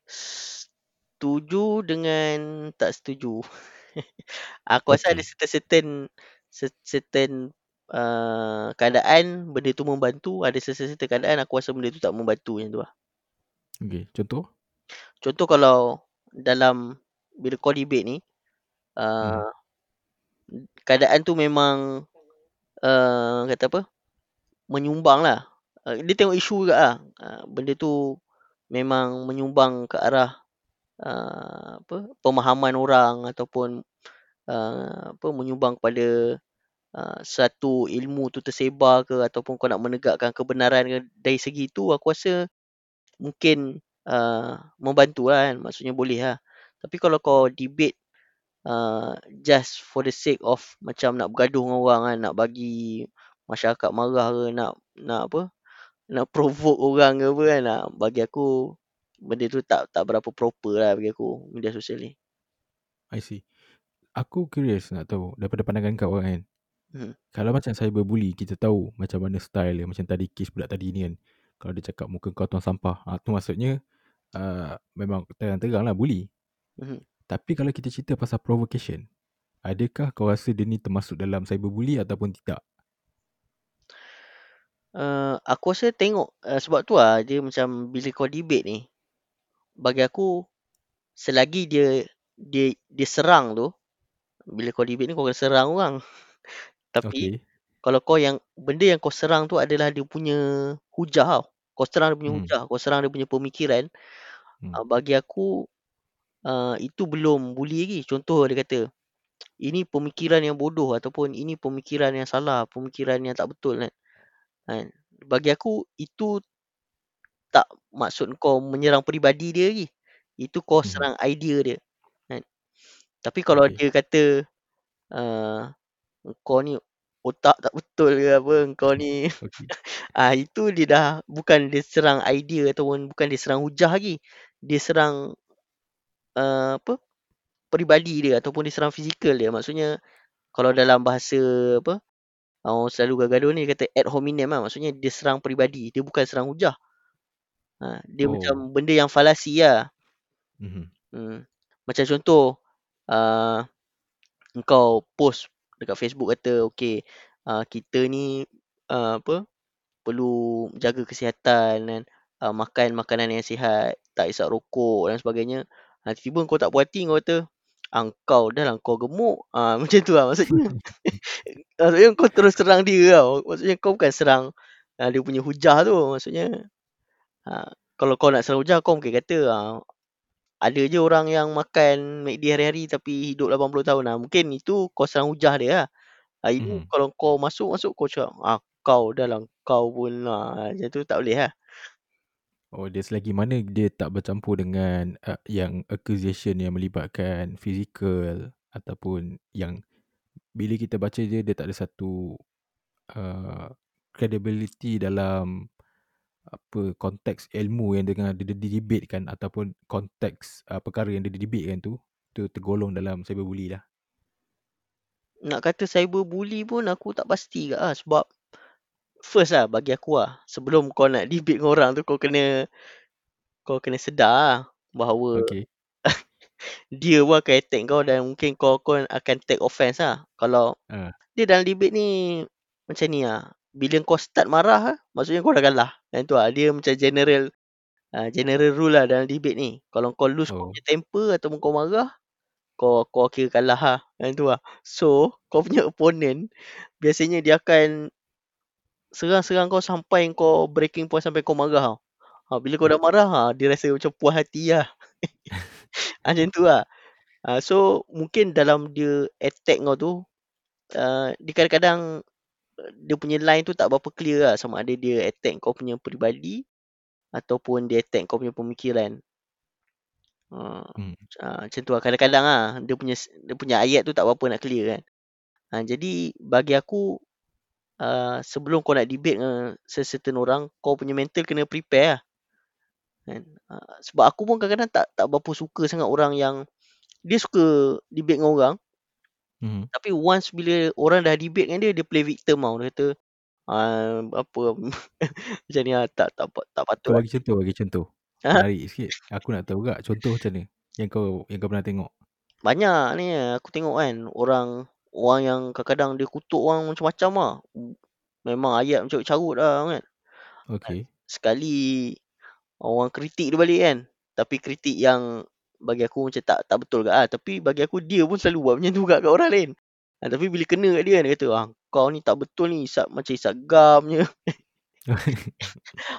setuju dengan tak setuju. Aku okay. rasa ada certain certain uh, keadaan benda tu membantu. Ada certain keadaan aku rasa benda tu tak membantu macam tu lah. Okey contoh? Contoh kalau dalam bila kau debate ni uh, hmm. keadaan tu memang uh, kata apa menyumbang lah. Uh, dia tengok isu juga lah. Uh, benda tu memang menyumbang ke arah uh, apa pemahaman orang ataupun uh, apa menyumbang kepada uh, satu ilmu tu tersebar ke ataupun kau nak menegakkan kebenaran ke dari segi tu aku rasa mungkin uh, membantu lah kan maksudnya boleh lah tapi kalau kau debate uh, just for the sake of macam nak bergaduh dengan orang kan nak bagi masyarakat marah ke nak nak apa nak provoke orang ke apa kan. Ah, bagi aku benda tu tak tak berapa proper lah bagi aku media sosial ni. I see. Aku curious nak tahu daripada pandangan kau kan. Hmm. Kalau macam cyberbully kita tahu macam mana style dia macam tadi kes budak tadi ni kan. Kalau dia cakap muka kau tuang sampah, ah tu maksudnya uh, memang terang-terang lah bully. Hmm. Tapi kalau kita cerita pasal provocation, adakah kau rasa dia ni termasuk dalam cyberbully ataupun tidak? Uh, aku rasa tengok uh, sebab tu lah dia macam bila kau debate ni bagi aku selagi dia dia dia serang tu bila kau debate ni kau kena serang orang. Tapi Okay. kalau kau yang benda yang kau serang tu adalah dia punya hujah tau. Kau serang dia punya Hmm. hujah, kau serang dia punya pemikiran. Hmm. Uh, bagi aku uh, itu belum bully lagi. Contoh dia kata ini pemikiran yang bodoh ataupun ini pemikiran yang salah, pemikiran yang tak betul kan. Kan? Bagi aku itu tak maksud kau menyerang peribadi dia lagi. Itu kau Mhm. serang idea dia. Kan? Tapi kalau Okay. dia kata uh, kau ni otak tak betul ke apa, kau ni Okay. ah itu dia dah bukan dia serang idea ataupun bukan dia serang hujah lagi. Dia serang uh, apa? peribadi dia ataupun dia serang fizikal dia. Maksudnya kalau dalam bahasa apa? Orang selalu gaduh ni dia kata ad hominem lah. Maksudnya dia serang peribadi, dia bukan serang hujah. Ha, dia Oh. macam benda yang falasi lah. Mhm. Hmm. Macam contoh uh, engkau post dekat Facebook kata okey uh, kita ni uh, apa perlu jaga kesihatan dan uh, makan makanan yang sihat, tak isap rokok dan sebagainya. Ha, tiba-tiba kau tak puas hati kau kata ah, kau dah lah kau gemuk. Ah macam tu lah maksudnya. maksudnya kau terus serang dia tau. Maksudnya kau bukan serang uh, dia punya hujah tu. Maksudnya uh, kalau kau nak serang hujah kau mungkin kata uh, ada je orang yang makan McD hari-hari tapi hidup 80 tahun lah. Mungkin itu kau serang hujah dia lah. Ha, ini Mhm. kalau kau masuk-masuk kau cakap, ah, kau dah lah, kau pun lah. Macam tu tak boleh lah. Oh, dia selagi mana dia tak bercampur dengan uh, yang accusation yang melibatkan fizikal ataupun yang bila kita baca dia dia tak ada satu uh, credibility dalam apa konteks ilmu yang dengan dia didebatekan ataupun konteks uh, perkara yang dia didebatekan tu tu tergolong dalam cyberbully lah. Nak kata cyberbully pun aku tak pasti ke lah. Sebab first lah bagi aku lah. Sebelum kau nak debate dengan orang tu kau kena kau kena sedar lah bahawa Okay. dia pun akan attack kau dan mungkin kau pun akan take offense lah. Kalau Uh, dia dalam debate ni macam ni lah. Bila kau start marah lah, maksudnya kau dah kalah. Yang tu lah. Dia macam general uh, general rule lah dalam debate ni. Kalau kau lose kau oh. punya temper ataupun kau marah, kau kau kira kalah lah. Yang tu lah. So, kau punya opponent biasanya dia akan serang-serang kau sampai kau breaking point sampai kau marah tau. Ha, bila kau dah marah, ha, dia rasa macam puas hati lah. ha, macam tu lah. Ha, so, mungkin dalam dia attack kau tu, uh, dia kadang-kadang uh, dia punya line tu tak berapa clear lah sama ada dia attack kau punya peribadi ataupun dia attack kau punya pemikiran. Ha, Hmm. uh, macam tu lah. Kadang-kadang lah dia punya dia punya ayat tu tak berapa nak clear kan. Ha, jadi bagi aku uh, sebelum kau nak debate dengan secertain orang, kau punya mental kena prepare lah. Kan? Uh, sebab aku pun kadang-kadang tak tak berapa suka sangat orang yang dia suka debate dengan orang Mhm. tapi once bila orang dah debate dengan dia dia play victim tau. Dia kata uh, apa macam ni lah tak tak tak, tak patut Kau lah. bagi contoh, bagi contoh. Ha? Menarik sikit. Aku nak tahu juga contoh macam mana yang kau yang kau pernah tengok. Banyak ni aku tengok kan orang orang yang kadang-kadang dia kutuk orang macam-macam lah. Memang ayat macam carut lah kan. Okay. Sekali orang kritik dia balik kan. Tapi kritik yang bagi aku macam tak tak betul kat lah. Tapi bagi aku dia pun selalu buat macam tu kat, kat orang lain. Ha, tapi bila kena kat dia kan, dia kata ah, kau ni tak betul ni isap macam isap gam je.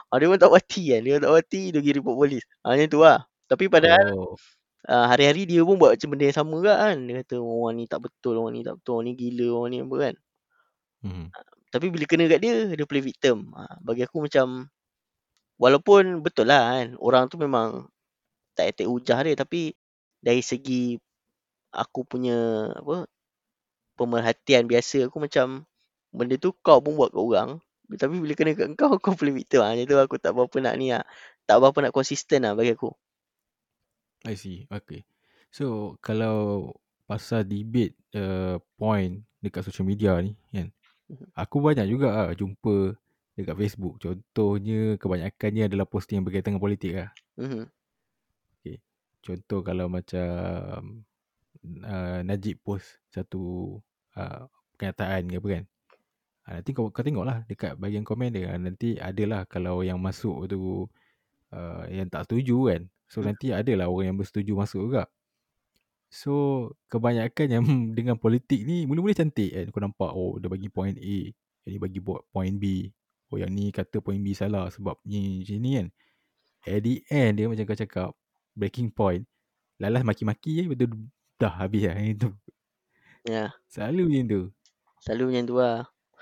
ha, dia pun tak wati kan. Dia tak wati dia pergi report polis. Ha, macam tu lah. Tapi padahal oh. Uh, hari-hari dia pun buat macam benda yang sama kat kan. Dia kata orang ni tak betul, orang ni tak betul, orang ni gila, orang ni apa kan. Mhm. Tapi bila kena kat dia, dia play victim. Ha, bagi aku macam walaupun betul lah kan. Orang tu memang tak attack hujah dia tapi dari segi aku punya apa pemerhatian biasa aku macam benda tu kau pun buat kat orang Tapi bila kena kat kau, kau play victim. Ha, macam tu aku tak berapa nak ni lah. Tak berapa nak konsisten lah bagi aku. I see. Okay. So, kalau pasal debate uh, point dekat social media ni kan. Mhm. Aku banyak juga lah jumpa dekat Facebook. Contohnya kebanyakannya adalah posting yang berkaitan dengan politik lah. Mhm. Okay. Contoh kalau macam uh, Najib post satu uh, kenyataan ke apa kan. Uh, nanti kau, kau tengok lah dekat bahagian komen dia. Nanti adalah kalau yang masuk tu uh, yang tak setuju kan. So Hmm. nanti adalah orang yang bersetuju masuk juga. So kebanyakan yang dengan politik ni mula-mula cantik kan. Kau nampak oh dia bagi point A. Ni bagi buat point B. Oh yang ni kata point B salah sebab ni macam ni kan. At the end dia macam kau cakap breaking point. Lalas maki-maki je betul dah habis lah yang tu. Ya. Selalu macam tu. Selalu macam tu lah.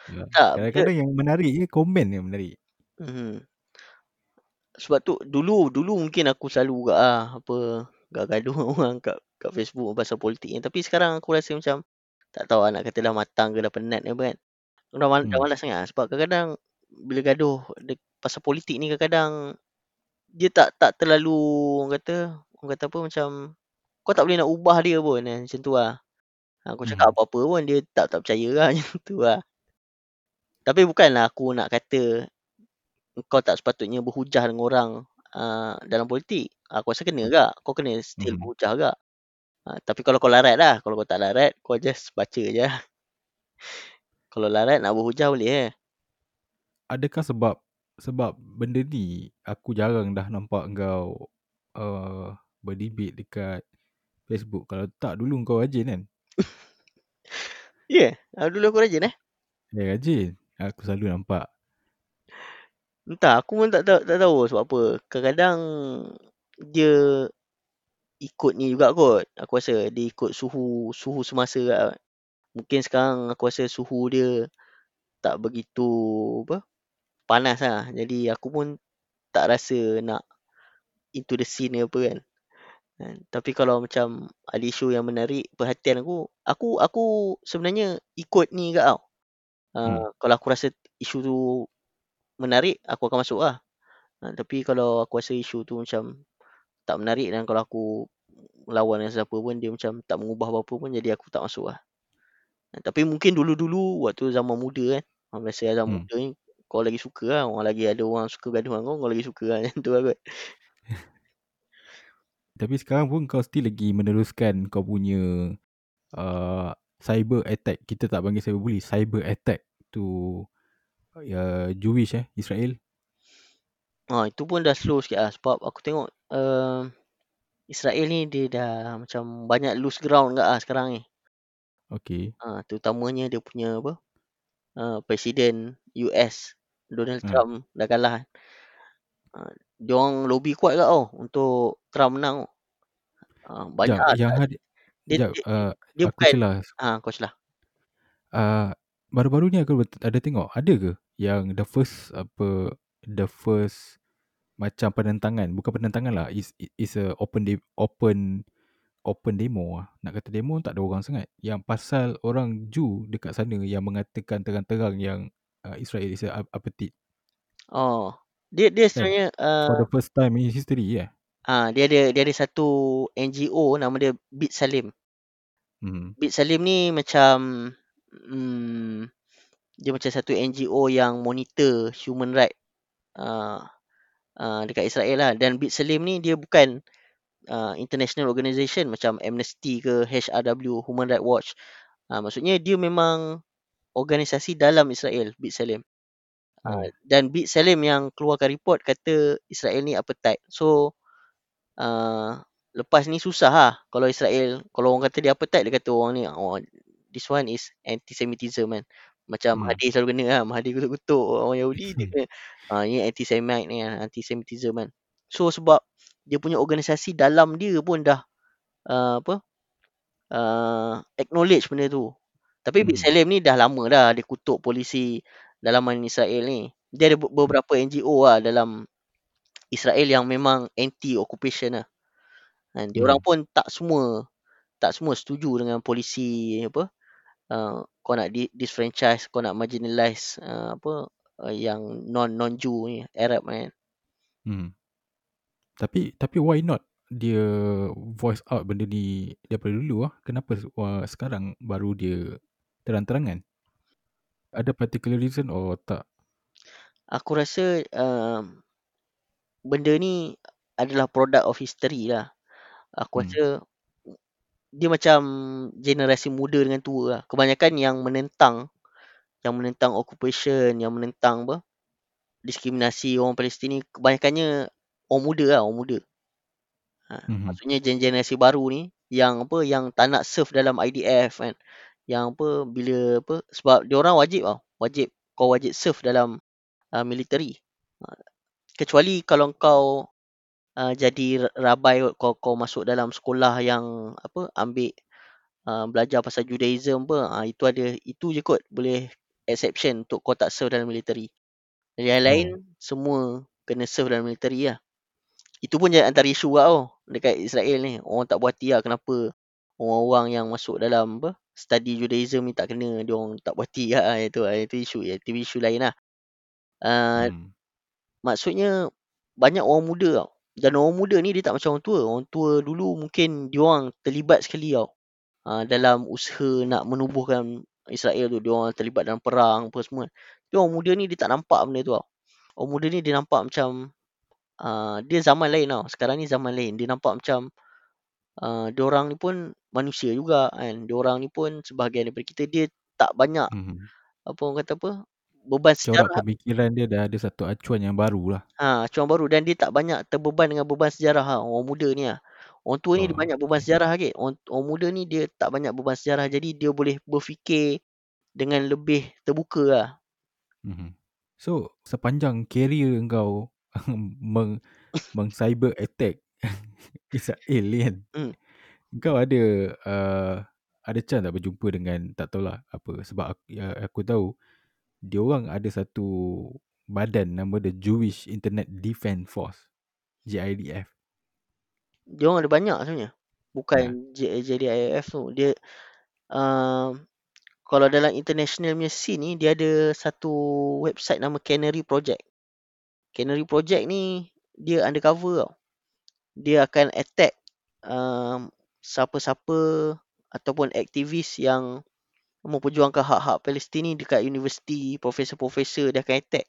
Ya. Tak, Kadang-kadang yang menarik je komen yang menarik. Mhm. Sebab tu dulu dulu mungkin aku selalu juga ah apa gaduh orang kat kat Facebook pasal politik ni. Tapi sekarang aku rasa macam tak tahu lah nak kata dah matang ke dah penat ke apa kan. Dah, mal, dah Hmm. malas sangat lah. sebab kadang-kadang bila gaduh de, pasal politik ni kadang-kadang dia tak tak terlalu orang kata orang kata apa macam kau tak boleh nak ubah dia pun kan. Macam tu lah. Ha, kau cakap Mhm. apa-apa pun dia tak tak percaya lah macam tu lah. Tapi bukanlah aku nak kata kau tak sepatutnya berhujah dengan orang uh, dalam politik. Aku rasa kena juga. Kau kena still Mhm. berhujah juga. Uh, tapi kalau kau larat lah. Kalau kau tak larat, kau just baca je. Kalau larat nak berhujah boleh eh. Adakah sebab sebab benda ni aku jarang dah nampak kau uh, berdebate dekat Facebook. Kalau tak dulu kau rajin kan? Ya, yeah. dulu aku rajin eh. Ya rajin. Aku selalu nampak. Entah, aku pun tak tahu, tak tahu sebab apa. Kadang-kadang dia ikut ni juga kot. Aku rasa dia ikut suhu suhu semasa kat. Mungkin sekarang aku rasa suhu dia tak begitu apa panas lah. Jadi aku pun tak rasa nak into the scene apa kan. kan. Tapi kalau macam ada isu yang menarik perhatian aku, aku aku sebenarnya ikut ni juga tau. Uh, Hmm. Kalau aku rasa isu tu menarik, aku akan masuk lah. Uh, tapi kalau aku rasa isu tu macam tak menarik dan kalau aku lawan dengan siapa pun dia macam tak mengubah apa-apa pun jadi aku tak masuk lah. Uh, tapi mungkin dulu-dulu waktu zaman muda kan, biasa zaman Hmm. muda ni kau lagi suka lah. Orang lagi ada orang suka gaduh dengan kau, kau lagi suka lah. Macam tu lah kot. Tapi sekarang pun kau still lagi meneruskan kau punya uh, cyber attack. Kita tak panggil cyber bully. Cyber attack to uh, Jewish eh, Israel. Ha, itu pun dah slow sikit lah. Sebab aku tengok uh, Israel ni dia dah macam banyak lose ground kat lah sekarang ni. Okay. Ha, terutamanya dia punya apa? Uh, Presiden US Donald Hmm. Trump dah kalah. Uh, dia orang lobby kuat kat tau untuk Trump menang. Uh, banyak Sekejap, lah. yang Dia, hari, dia, sekejap, dia, uh, dia aku bukan. celah. Ha, kau celah. Uh, baru-baru ni aku ada tengok, ada ke yang the first apa the first macam penentangan, bukan penentangan lah, is is a open de- open open demo lah. Nak kata demo tak ada orang sangat. Yang pasal orang Jew dekat sana yang mengatakan terang-terang yang uh, Israel is a ap- apartheid. Oh. Dia dia Kan? sebenarnya For uh, the first time in history ya. Yeah. ah dia ada dia ada satu NGO nama dia Bit Salim. Hmm. Bit Salim ni macam hmm, dia macam satu NGO yang monitor human right uh, uh, dekat Israel lah dan Bit Salim ni dia bukan uh, international organisation macam Amnesty ke HRW Human Right Watch. Uh, maksudnya dia memang organisasi dalam Israel Bit Salim. Uh, dan Bit Salim yang keluarkan report kata Israel ni apartheid. So uh, lepas ni susah lah kalau Israel kalau orang kata dia apartheid dia kata orang ni oh, this one is anti-Semitism kan. Macam Hmm. Mahathir selalu kena lah. Mahathir kutuk-kutuk orang Yahudi dia kena uh, ni anti-Semite ni kan. Anti-Semitism kan. So sebab dia punya organisasi dalam dia pun dah uh, apa uh, acknowledge benda tu. Tapi Hmm. Salim ni dah lama dah dia kutuk polisi dalaman Israel ni. Dia ada be- beberapa NGO lah dalam Israel yang memang anti occupation lah. Dan dia orang Hmm. pun tak semua tak semua setuju dengan polisi apa uh, kau nak di, disfranchise, kau nak marginalize uh, apa uh, yang non non Jew ni, Arab kan. Hmm. Tapi tapi why not dia voice out benda ni daripada dulu ah? Kenapa wah, sekarang baru dia terang-terangan? Ada particular reason or tak? Aku rasa um, benda ni adalah product of history lah. Aku Hmm. rasa dia macam generasi muda dengan tua lah. Kebanyakan yang menentang yang menentang occupation, yang menentang apa diskriminasi orang Palestin ni kebanyakannya orang muda lah, orang muda. Ha, Mhm. maksudnya gen- generasi baru ni yang apa yang tak nak serve dalam IDF kan. Yang apa bila apa sebab dia orang wajib tau. Wajib kau wajib serve dalam uh, military. Ha, kecuali kalau kau uh, jadi rabai kau kau masuk dalam sekolah yang apa ambil uh, belajar pasal Judaism apa uh, itu ada itu je kot boleh exception untuk kau tak serve dalam military. Yang lain Oh. semua kena serve dalam military lah. Itu pun jadi antara isu lah tau dekat Israel ni. Orang tak hati lah kenapa orang-orang yang masuk dalam apa study Judaism ni tak kena. Dia orang tak hati lah. Itu, itu isu. Itu isu lain lah. Uh, Hmm. maksudnya banyak orang muda tau. Dan orang muda ni dia tak macam orang tua. Orang tua dulu mungkin dia orang terlibat sekali tau. Uh, dalam usaha nak menubuhkan Israel tu. Dia orang terlibat dalam perang apa semua. Tapi orang muda ni dia tak nampak benda tu tau. Orang muda ni dia nampak macam uh, dia zaman lain tau. Sekarang ni zaman lain. Dia nampak macam uh, dia orang ni pun manusia juga kan. Dia orang ni pun sebahagian daripada kita. Dia tak banyak Mhm. apa orang kata apa beban Corak sejarah pemikiran dia dah ada satu acuan yang baru lah. Ha, acuan baru dan dia tak banyak terbeban dengan beban sejarah ha, orang muda ni lah. Orang tua ni dia Oh, banyak beban sejarah lagi. Orang, orang muda ni dia tak banyak beban sejarah jadi dia boleh berfikir dengan lebih terbuka lah. Mhm. So, sepanjang career kau meng, meng cyber attack Israel ni kan, Hmm. kau ada uh, ada chance tak berjumpa dengan tak tahulah apa sebab aku, ya, aku tahu dia orang ada satu badan nama the Jewish Internet Defense Force JIDF. Dia orang ada banyak sebenarnya. Bukan Ya. J- JDIF tu. Dia uh, kalau dalam international punya scene ni dia ada satu website nama Canary Project. Canary Project ni dia undercover tau. Dia akan attack um, siapa-siapa ataupun aktivis yang memperjuangkan hak-hak Palestin ni dekat universiti, profesor-profesor dia akan attack.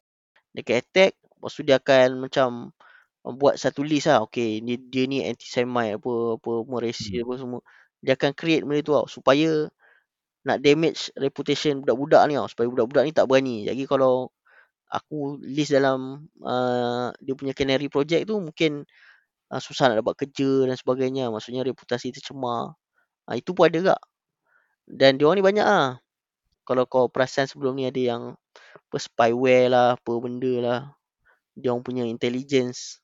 Dia akan attack, lepas tu dia akan macam uh, buat satu list lah. Okay, dia, dia ni anti-Semite apa, apa, racist Hmm. apa semua. Dia akan create benda tu tau, supaya nak damage reputation budak-budak ni tau. Supaya budak-budak ni tak berani. Jadi kalau aku list dalam uh, dia punya Canary Project tu mungkin uh, susah nak dapat kerja dan sebagainya. Maksudnya reputasi tercemar. Uh, itu pun ada tak. Dan dia ni banyak lah. Kalau kau perasan sebelum ni ada yang apa spyware lah, apa benda lah. Dia orang punya intelligence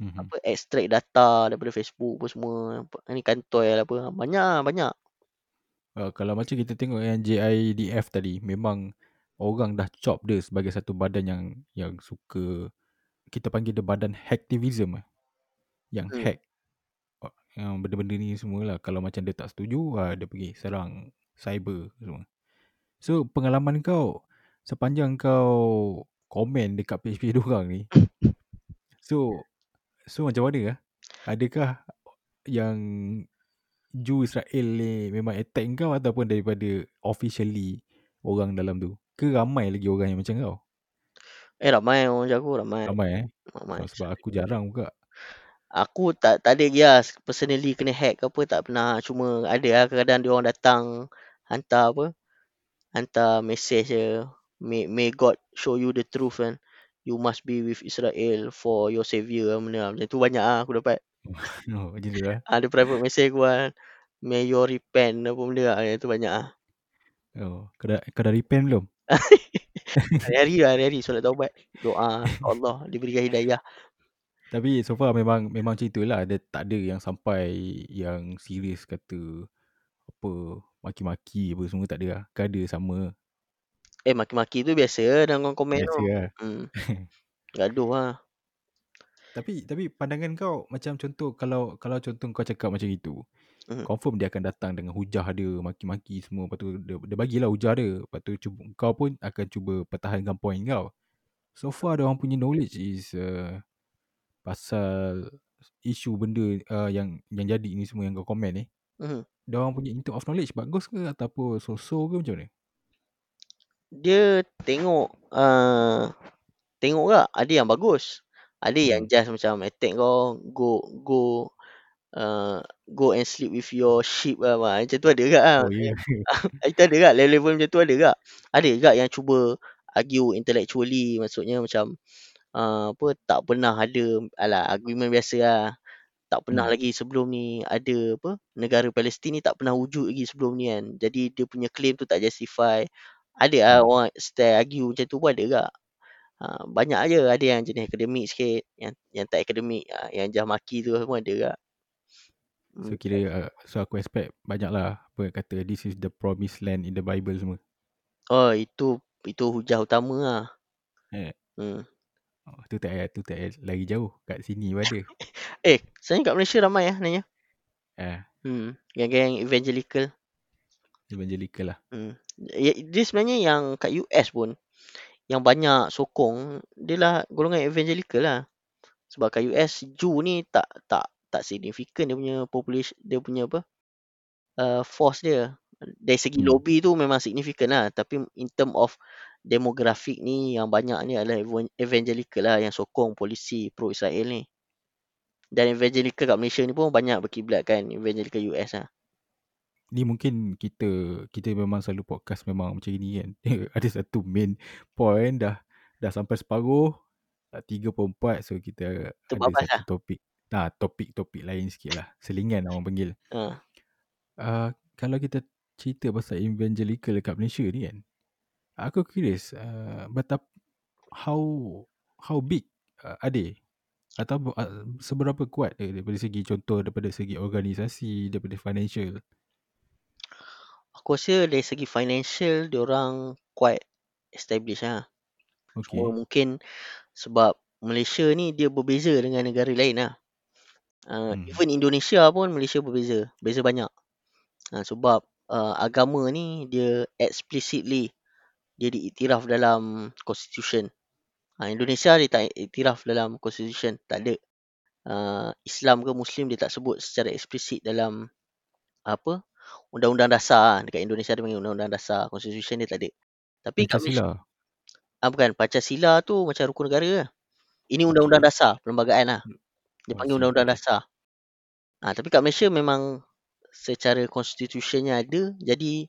Mhm. apa extract data daripada Facebook apa semua. Ni kantoi lah apa. Banyak lah, banyak. Uh, kalau macam kita tengok yang JIDF tadi, memang orang dah chop dia sebagai satu badan yang yang suka kita panggil dia badan hacktivism eh. Yang Hmm. hack uh, yang benda-benda ni semualah kalau macam dia tak setuju uh, dia pergi serang cyber semua. So pengalaman kau sepanjang kau komen dekat page-page diorang ni so so macam mana ah? Adakah yang Jew Israel ni memang attack kau ataupun daripada officially orang dalam tu? Ke ramai lagi orang yang macam kau? Eh ramai orang jago, ramai. Ramai eh? Ramai. So, sebab aku jarang juga. Aku tak tak ada lah personally kena hack ke apa tak pernah. Cuma ada lah kadang-kadang dia orang datang hantar apa hantar message je may, may God show you the truth kan. You must be with Israel for your savior benda macam tu banyak lah aku dapat. Oh, macam tu lah. Ada private message aku kan. May you repent apa benda lah. Yang tu banyak lah. Oh, kau dah, kau dah repent belum? Hari-hari lah, hari-hari solat taubat. Doa Allah diberikan hidayah. Tapi so far memang memang macam itulah. Ada tak ada yang sampai yang serius kata apa maki-maki apa semua tak ada lah. Kan ada sama. Eh maki-maki tu biasa dalam komen Biasa tu. lah. Hmm. Gaduh lah. Tapi tapi pandangan kau macam contoh kalau kalau contoh kau cakap macam itu. Mhm. confirm dia akan datang dengan hujah dia, maki-maki semua. Lepas tu dia, dia bagilah hujah dia. Lepas tu cuba, kau pun akan cuba pertahankan point kau. So far, orang punya knowledge is uh, pasal isu benda uh, yang yang jadi ni semua yang kau komen ni. Mhm. Diorang punya in term of knowledge bagus ke ataupun so-so ke macam mana? Dia tengok uh, tengok tak ada yang bagus. Ada yang Hmm. just macam attack kau go go uh, go and sleep with your sheep lah macam tu ada juga lah. Oh, ya. Itu ada tak level-level macam tu ada tak? Ada juga yang cuba argue intellectually maksudnya macam uh, apa tak pernah ada alah argument biasa lah. Tak pernah Hmm. lagi sebelum ni ada apa negara Palestin ni tak pernah wujud lagi sebelum ni kan. Jadi dia punya claim tu tak justify. Ada lah Hmm. orang style argue macam tu pun ada juga. Ha, banyak je ada yang jenis akademik sikit, yang yang tak akademik, ha, yang jah maki tu semua ada juga. So Hmm. kira uh, so aku expect banyak lah apa kata this is the promised land in the Bible semua. Oh itu itu hujah utama lah. Eh. Hmm. Oh, tu tak payah, tu tak payah lagi jauh. Kat sini pun ada. Eh, sebenarnya kat Malaysia ramai lah nanya. Eh, Hmm. Geng-geng evangelical. evangelical lah. Hmm. Ya, dia sebenarnya yang kat US pun yang banyak sokong dia lah golongan evangelical lah. Sebab kat US Jew ni tak tak tak significant dia punya population dia punya apa? Uh, force dia. Dari segi Hmm. lobby tu memang significant lah tapi in term of demografik ni yang banyak ni adalah evan- evangelical lah yang sokong polisi pro Israel ni. Dan evangelical kat Malaysia ni pun banyak berkiblat kan evangelical US lah. Ni mungkin kita kita memang selalu podcast memang macam ni kan. ada satu main point dah dah sampai separuh dah 34 so kita ada Terbabas satu topik. Nah, topik-topik lain sikit lah. Selingan orang panggil. Ha. Uh, kalau kita cerita pasal evangelical dekat Malaysia ni kan. Aku curious uh, betap how how big uh, are they? Atau uh, seberapa kuat dia daripada segi contoh daripada segi organisasi, daripada financial. Aku rasa dari segi financial orang quite established lah. Okay. Cuma mungkin sebab Malaysia ni dia berbeza dengan negara lain lah. Uh, Hmm. Even Indonesia pun Malaysia berbeza. Beza banyak. Uh, sebab uh, agama ni dia explicitly dia diiktiraf dalam constitution. Uh, Indonesia dia tak iktiraf dalam constitution. Tak ada. Uh, Islam ke Muslim dia tak sebut secara eksplisit dalam apa undang-undang dasar lah. dekat Indonesia dia panggil undang-undang dasar constitution dia tak ada tapi Pancasila. ah bukan Pancasila tu macam rukun negara lah. ini undang-undang dasar perlembagaan lah dia Oh, panggil undang-undang dasar ah tapi kat Malaysia memang secara constitutionnya ada jadi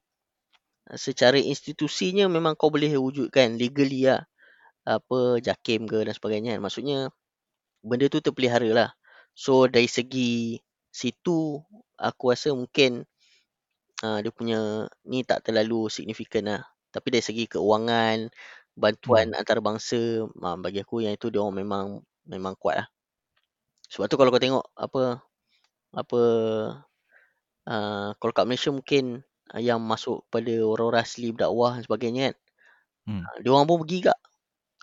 secara institusinya memang kau boleh wujudkan legally lah apa JAKIM ke dan sebagainya maksudnya benda tu terpelihara lah so dari segi situ aku rasa mungkin uh, dia punya ni tak terlalu signifikan lah. Tapi dari segi keuangan, bantuan Hmm. antarabangsa, uh, bagi aku yang itu dia orang memang memang kuat lah. Sebab tu kalau kau tengok apa apa uh, kalau kat Malaysia mungkin yang masuk pada orang-orang asli berdakwah dan sebagainya kan. Hmm. Uh, dia orang pun pergi gak.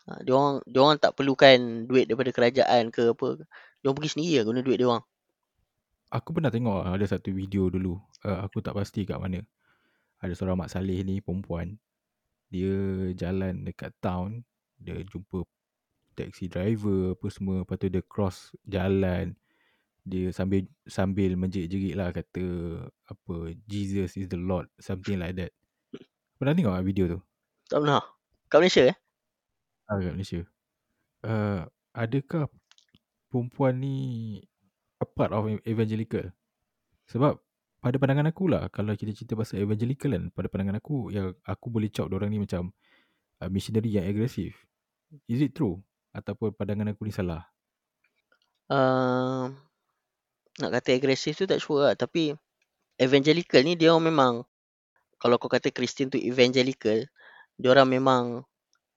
Uh, dia orang dia orang tak perlukan duit daripada kerajaan ke apa. Dia orang pergi sendiri lah guna duit dia orang. Aku pernah tengok ada satu video dulu. Uh, aku tak pasti kat mana. Ada seorang Mak Saleh ni perempuan. Dia jalan dekat town. Dia jumpa taxi driver apa semua. Lepas tu dia cross jalan. Dia sambil sambil menjerit-jerit lah kata apa Jesus is the Lord. Something like that. Pernah tengok tak video tu? Tak pernah. Kat Malaysia eh? Ah, kat Malaysia. Uh, adakah perempuan ni a part of evangelical? Sebab pada pandangan aku lah kalau kita cerita pasal evangelical kan pada pandangan aku yang aku boleh cop orang ni macam uh, missionary yang agresif. Is it true? Ataupun pandangan aku ni salah? Uh, nak kata agresif tu tak sure lah. Tapi evangelical ni dia memang kalau kau kata Kristian tu evangelical, dia orang memang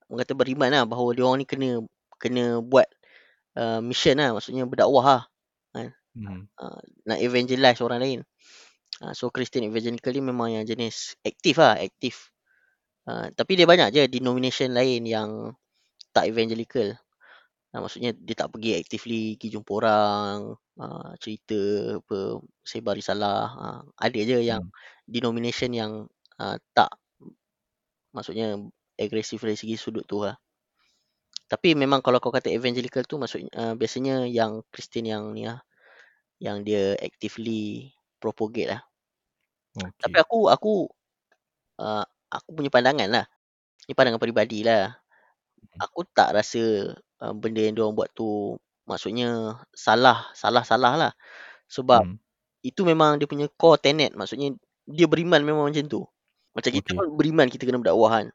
orang kata beriman lah bahawa dia orang ni kena kena buat uh, mission lah. Maksudnya berdakwah lah. Kan? Hmm. Uh, nak evangelize orang lain. Uh, so Christian evangelical ni memang yang jenis aktif lah. Aktif. Uh, tapi dia banyak je denomination lain yang tak evangelical. Ha, maksudnya dia tak pergi actively pergi jumpa orang, uh, cerita apa, sebar risalah. Ha, ada je yang Hmm. denomination yang uh, tak maksudnya agresif dari segi sudut tu lah. Tapi memang kalau kau kata evangelical tu maksudnya uh, biasanya yang Kristian yang ni lah. Yang dia actively propagate lah. Tapi Okey. aku aku uh, aku punya pandangan lah. Ni pandangan peribadi lah. Hmm. Aku tak rasa uh, benda yang diorang buat tu maksudnya salah, salah-salah lah. Sebab Hmm. itu memang dia punya core tenet. Maksudnya dia beriman memang macam tu. Macam kita Okey. pun beriman kita kena berdakwah kan.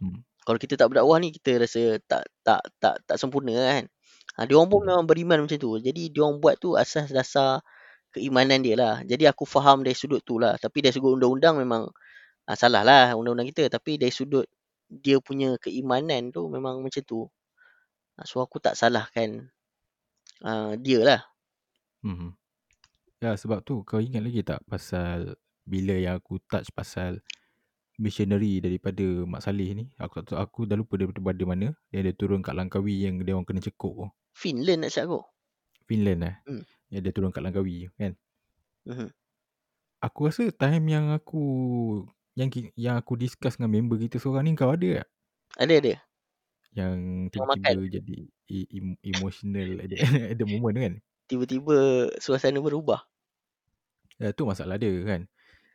Hmm. Kalau kita tak berdakwah ni kita rasa tak tak tak tak sempurna kan. Ha, diorang pun Hmm. memang beriman macam tu. Jadi diorang buat tu asas dasar keimanan dia lah. Jadi aku faham dari sudut tu lah. Tapi dari sudut undang-undang memang uh, salah lah undang-undang kita. Tapi dari sudut dia punya keimanan tu memang macam tu. Uh, so aku tak salahkan uh, dia lah. Hmm. Ya sebab tu kau ingat lagi tak pasal bila yang aku touch pasal missionary daripada Mak Saleh ni. Aku tak tahu aku dah lupa daripada mana yang dia turun kat Langkawi yang dia orang kena cekuk tu. Finland silap aku. Finland eh. Hmm. Yang dia turun kat Langkawi kan. Mhm. Aku rasa time yang aku yang yang aku discuss dengan member kita seorang ni kau ada tak? Ada ada. Yang Tengah tiba-tiba makan. jadi e- em- emotional at the, at the moment kan. Tiba-tiba suasana berubah. Ya tu masalah dia kan.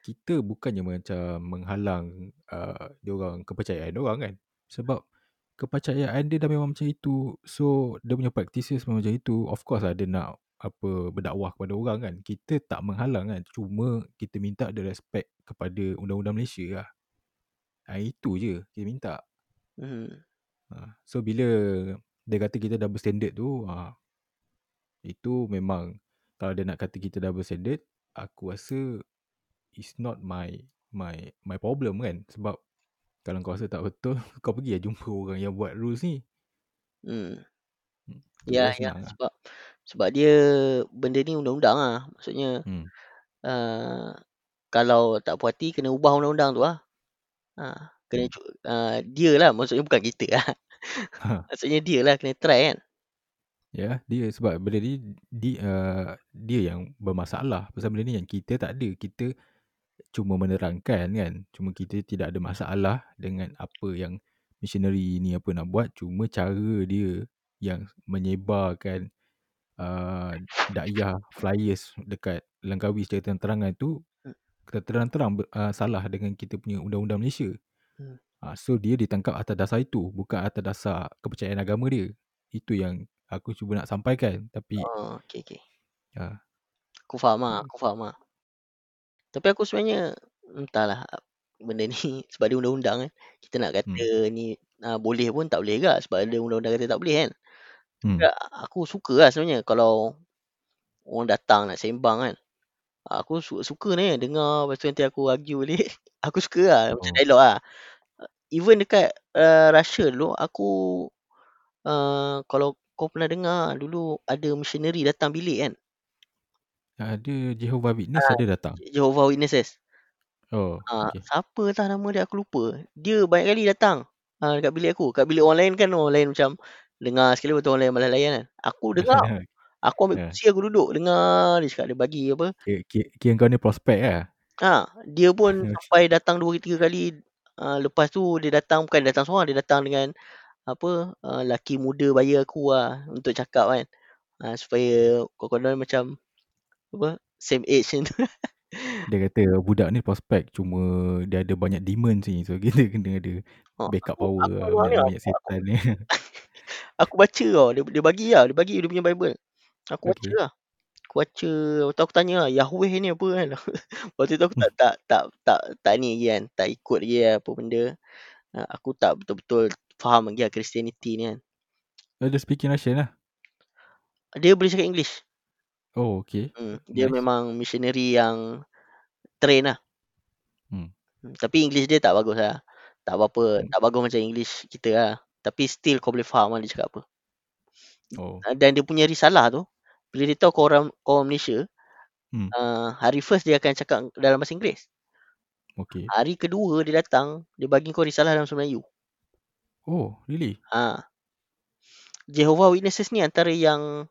Kita bukannya macam menghalang uh, diorang kepercayaan diorang kan. Sebab kepercayaan dia dah memang macam itu. So dia punya practices memang macam itu. Of course lah dia nak apa berdakwah kepada orang kan. Kita tak menghalang kan. Cuma kita minta ada respect kepada undang-undang Malaysia lah. Ha, itu je kita minta. Mhm. Ha, so bila dia kata kita double standard tu, ha, itu memang kalau dia nak kata kita double standard, aku rasa it's not my my my problem kan. Sebab kalau kau rasa tak betul, kau pergi lah jumpa orang yang buat rules ni. Hmm. Hmm, Ya ya lah. sebab sebab dia benda ni undang-undang lah. Maksudnya Hmm. uh, kalau tak puas hati kena ubah undang-undang tu lah. Ha, kena Hmm. uh, dia lah maksudnya bukan kita lah. Ha, maksudnya dia lah kena try kan. ya, dia sebab benda ni di, uh, dia yang bermasalah. Pasal benda ni yang kita tak ada. Kita cuma menerangkan kan. Cuma kita tidak ada masalah dengan apa yang missionary ni apa nak buat. Cuma cara dia yang menyebarkan uh, dakwah flyers dekat Langkawi secara terang-terangan tu Hmm. terang-terang uh, salah dengan kita punya undang-undang Malaysia. Hmm. Uh, so dia ditangkap atas dasar itu, bukan atas dasar kepercayaan agama dia. Itu yang aku cuba nak sampaikan. Tapi Oh, okey okey. uh, Aku faham lah, uh, aku faham lah. Tapi aku sebenarnya entahlah benda ni sebab dia undang-undang kan. Kita nak kata hmm, ni uh, boleh pun tak boleh juga sebab ada undang-undang kata tak boleh kan. hmm, Ya, aku suka lah sebenarnya kalau orang datang nak sembang kan. Aku suka, suka ni dengar lepas tu nanti aku argue balik. Aku suka lah macam oh, dialog lah. Even dekat uh, Russia dulu aku uh, kalau kau pernah dengar dulu ada missionary datang bilik kan. ada Jehovah Witness Ah, ada datang. Jehovah Witnesses. Oh, Ah, okay. siapa tah nama dia aku lupa. Dia banyak kali datang ah, dekat bilik aku. Kat bilik orang lain kan orang lain macam dengar sekali betul orang lain malas layan kan. Aku dengar, aku ambil Ya. kursi aku duduk dengar dia cakap dia bagi apa. Kira, kira, kira kau ni prospek lah. Ha, dia pun Okay. sampai datang dua tiga kali. Uh, lepas tu dia datang bukan datang seorang, dia datang dengan apa uh, laki muda bayar aku lah untuk cakap kan. Uh, supaya kau-kau macam apa same age macam tu. Dia kata budak ni prospek cuma dia ada banyak demon sini. So kita kena ada Ha, backup aku power aku lah. dengar ni Banyak-banyak aku, aku, setan ni. aku baca tau. Dia, dia bagi lah. Dia bagi dia punya Bible. Aku baca okay. lah. Aku baca. Lepas tu aku tanya lah. Yahweh ni apa kan. Lepas tu aku tak, tak, tak, tak, tak ni lagi kan. Tak ikut lagi lah apa benda. Uh, aku tak betul-betul faham lagi lah Christianity ni kan. Oh, dia speaking Russian lah. Dia boleh cakap English. Oh, okay. Hmm. Dia Nice. memang missionary yang train lah. Hmm. Hmm, Tapi English dia tak bagus lah. Tak apa-apa. Hmm. Tak bagus macam English kita lah. Tapi still kau boleh faham lah dia cakap apa. Oh. Uh, Dan dia punya risalah tu. Bila dia tahu kau orang, kau orang Malaysia. Hmm. Uh, hari first dia akan cakap dalam bahasa Inggeris. Okay. Hari kedua dia datang. Dia bagi kau risalah dalam bahasa Melayu. Oh, really? Ha. Jehovah Witnesses ni antara yang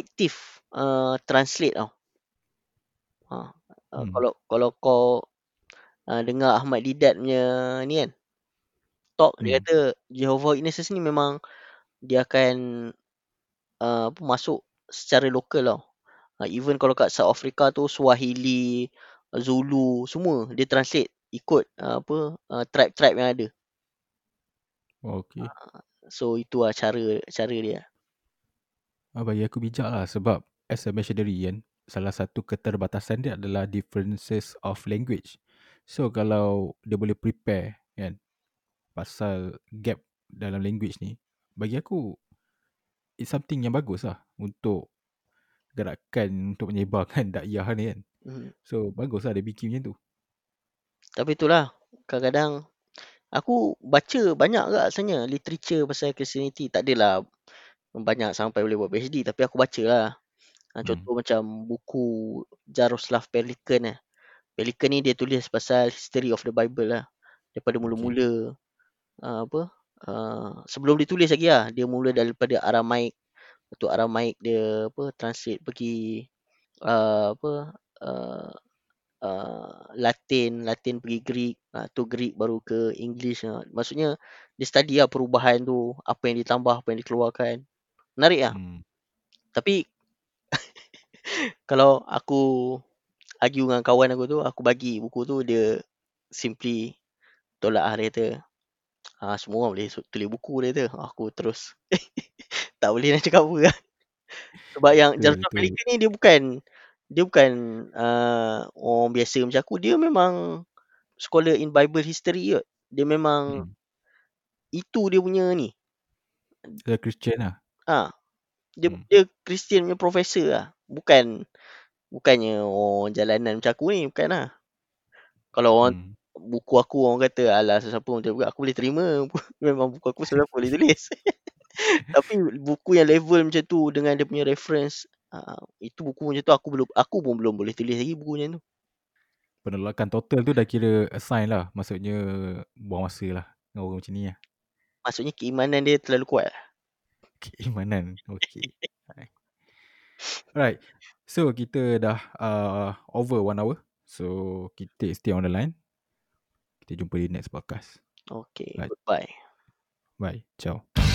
aktif uh, translate tau. Ha, uh, Hmm. kalau kalau kau uh, dengar Ahmad Didat punya ni kan talk dia Hmm. kata Jehovah Witnesses ni memang dia akan uh, masuk secara lokal tau. Uh, even kalau kat South Africa tu Swahili, Zulu semua dia translate ikut uh, apa uh, tribe-tribe yang ada. Okay. Uh, so itu lah cara cara dia. Ah, bagi aku bijak lah sebab as a missionary kan, salah satu keterbatasan dia adalah differences of language. So kalau dia boleh prepare kan pasal gap dalam language ni, bagi aku it's something yang bagus lah untuk gerakan untuk menyebarkan dakwah ni kan. Hmm. So bagus lah dia bikin macam tu. Tapi itulah kadang-kadang aku baca banyak ke asalnya literature pasal Christianity. Tak adalah banyak sampai boleh buat PhD tapi aku baca lah. Ha, Hmm. contoh macam buku Jaroslav Pelikan eh. Pelikan ni dia tulis pasal history of the Bible lah. Daripada mula-mula uh, apa uh, sebelum dia tulis lagi lah. Dia mula daripada Aramaik. Lepas Aramaik dia apa translate pergi uh, apa uh, uh, Latin, Latin pergi Greek, uh, tu Greek baru ke English. Uh. Maksudnya dia study lah perubahan tu, apa yang ditambah, apa yang dikeluarkan. Menarik lah. Hmm. Tapi kalau aku argue dengan kawan aku tu, aku bagi buku tu dia simply tolak lah dia kata. Ha, semua orang boleh tulis buku dia kata. Aku terus tak boleh nak cakap apa lah. Sebab yang Jaroslav Pelikan ni dia bukan dia bukan uh, orang biasa macam aku. Dia memang scholar in Bible history kot. Dia memang Hmm. itu dia punya ni. Dia Christian lah. Ha. Dia Hmm. dia Christian punya professor lah. Bukan bukannya orang jalanan macam aku ni, bukan lah. Kalau orang Hmm. buku aku orang kata alah sesiapa macam aku, aku boleh terima. Memang buku aku sesiapa boleh tulis. Tapi buku yang level macam tu dengan dia punya reference uh, itu buku macam tu aku belum aku pun belum boleh tulis lagi buku macam tu. Penolakan total tu dah kira assign lah. Maksudnya buang masa lah dengan orang macam ni lah. Maksudnya keimanan dia terlalu kuat. Keimanan. Okay. Alright. So kita dah uh, over one hour. So kita stay on the line. Kita jumpa di next podcast. Okay, Right. goodbye. Bye. Ciao.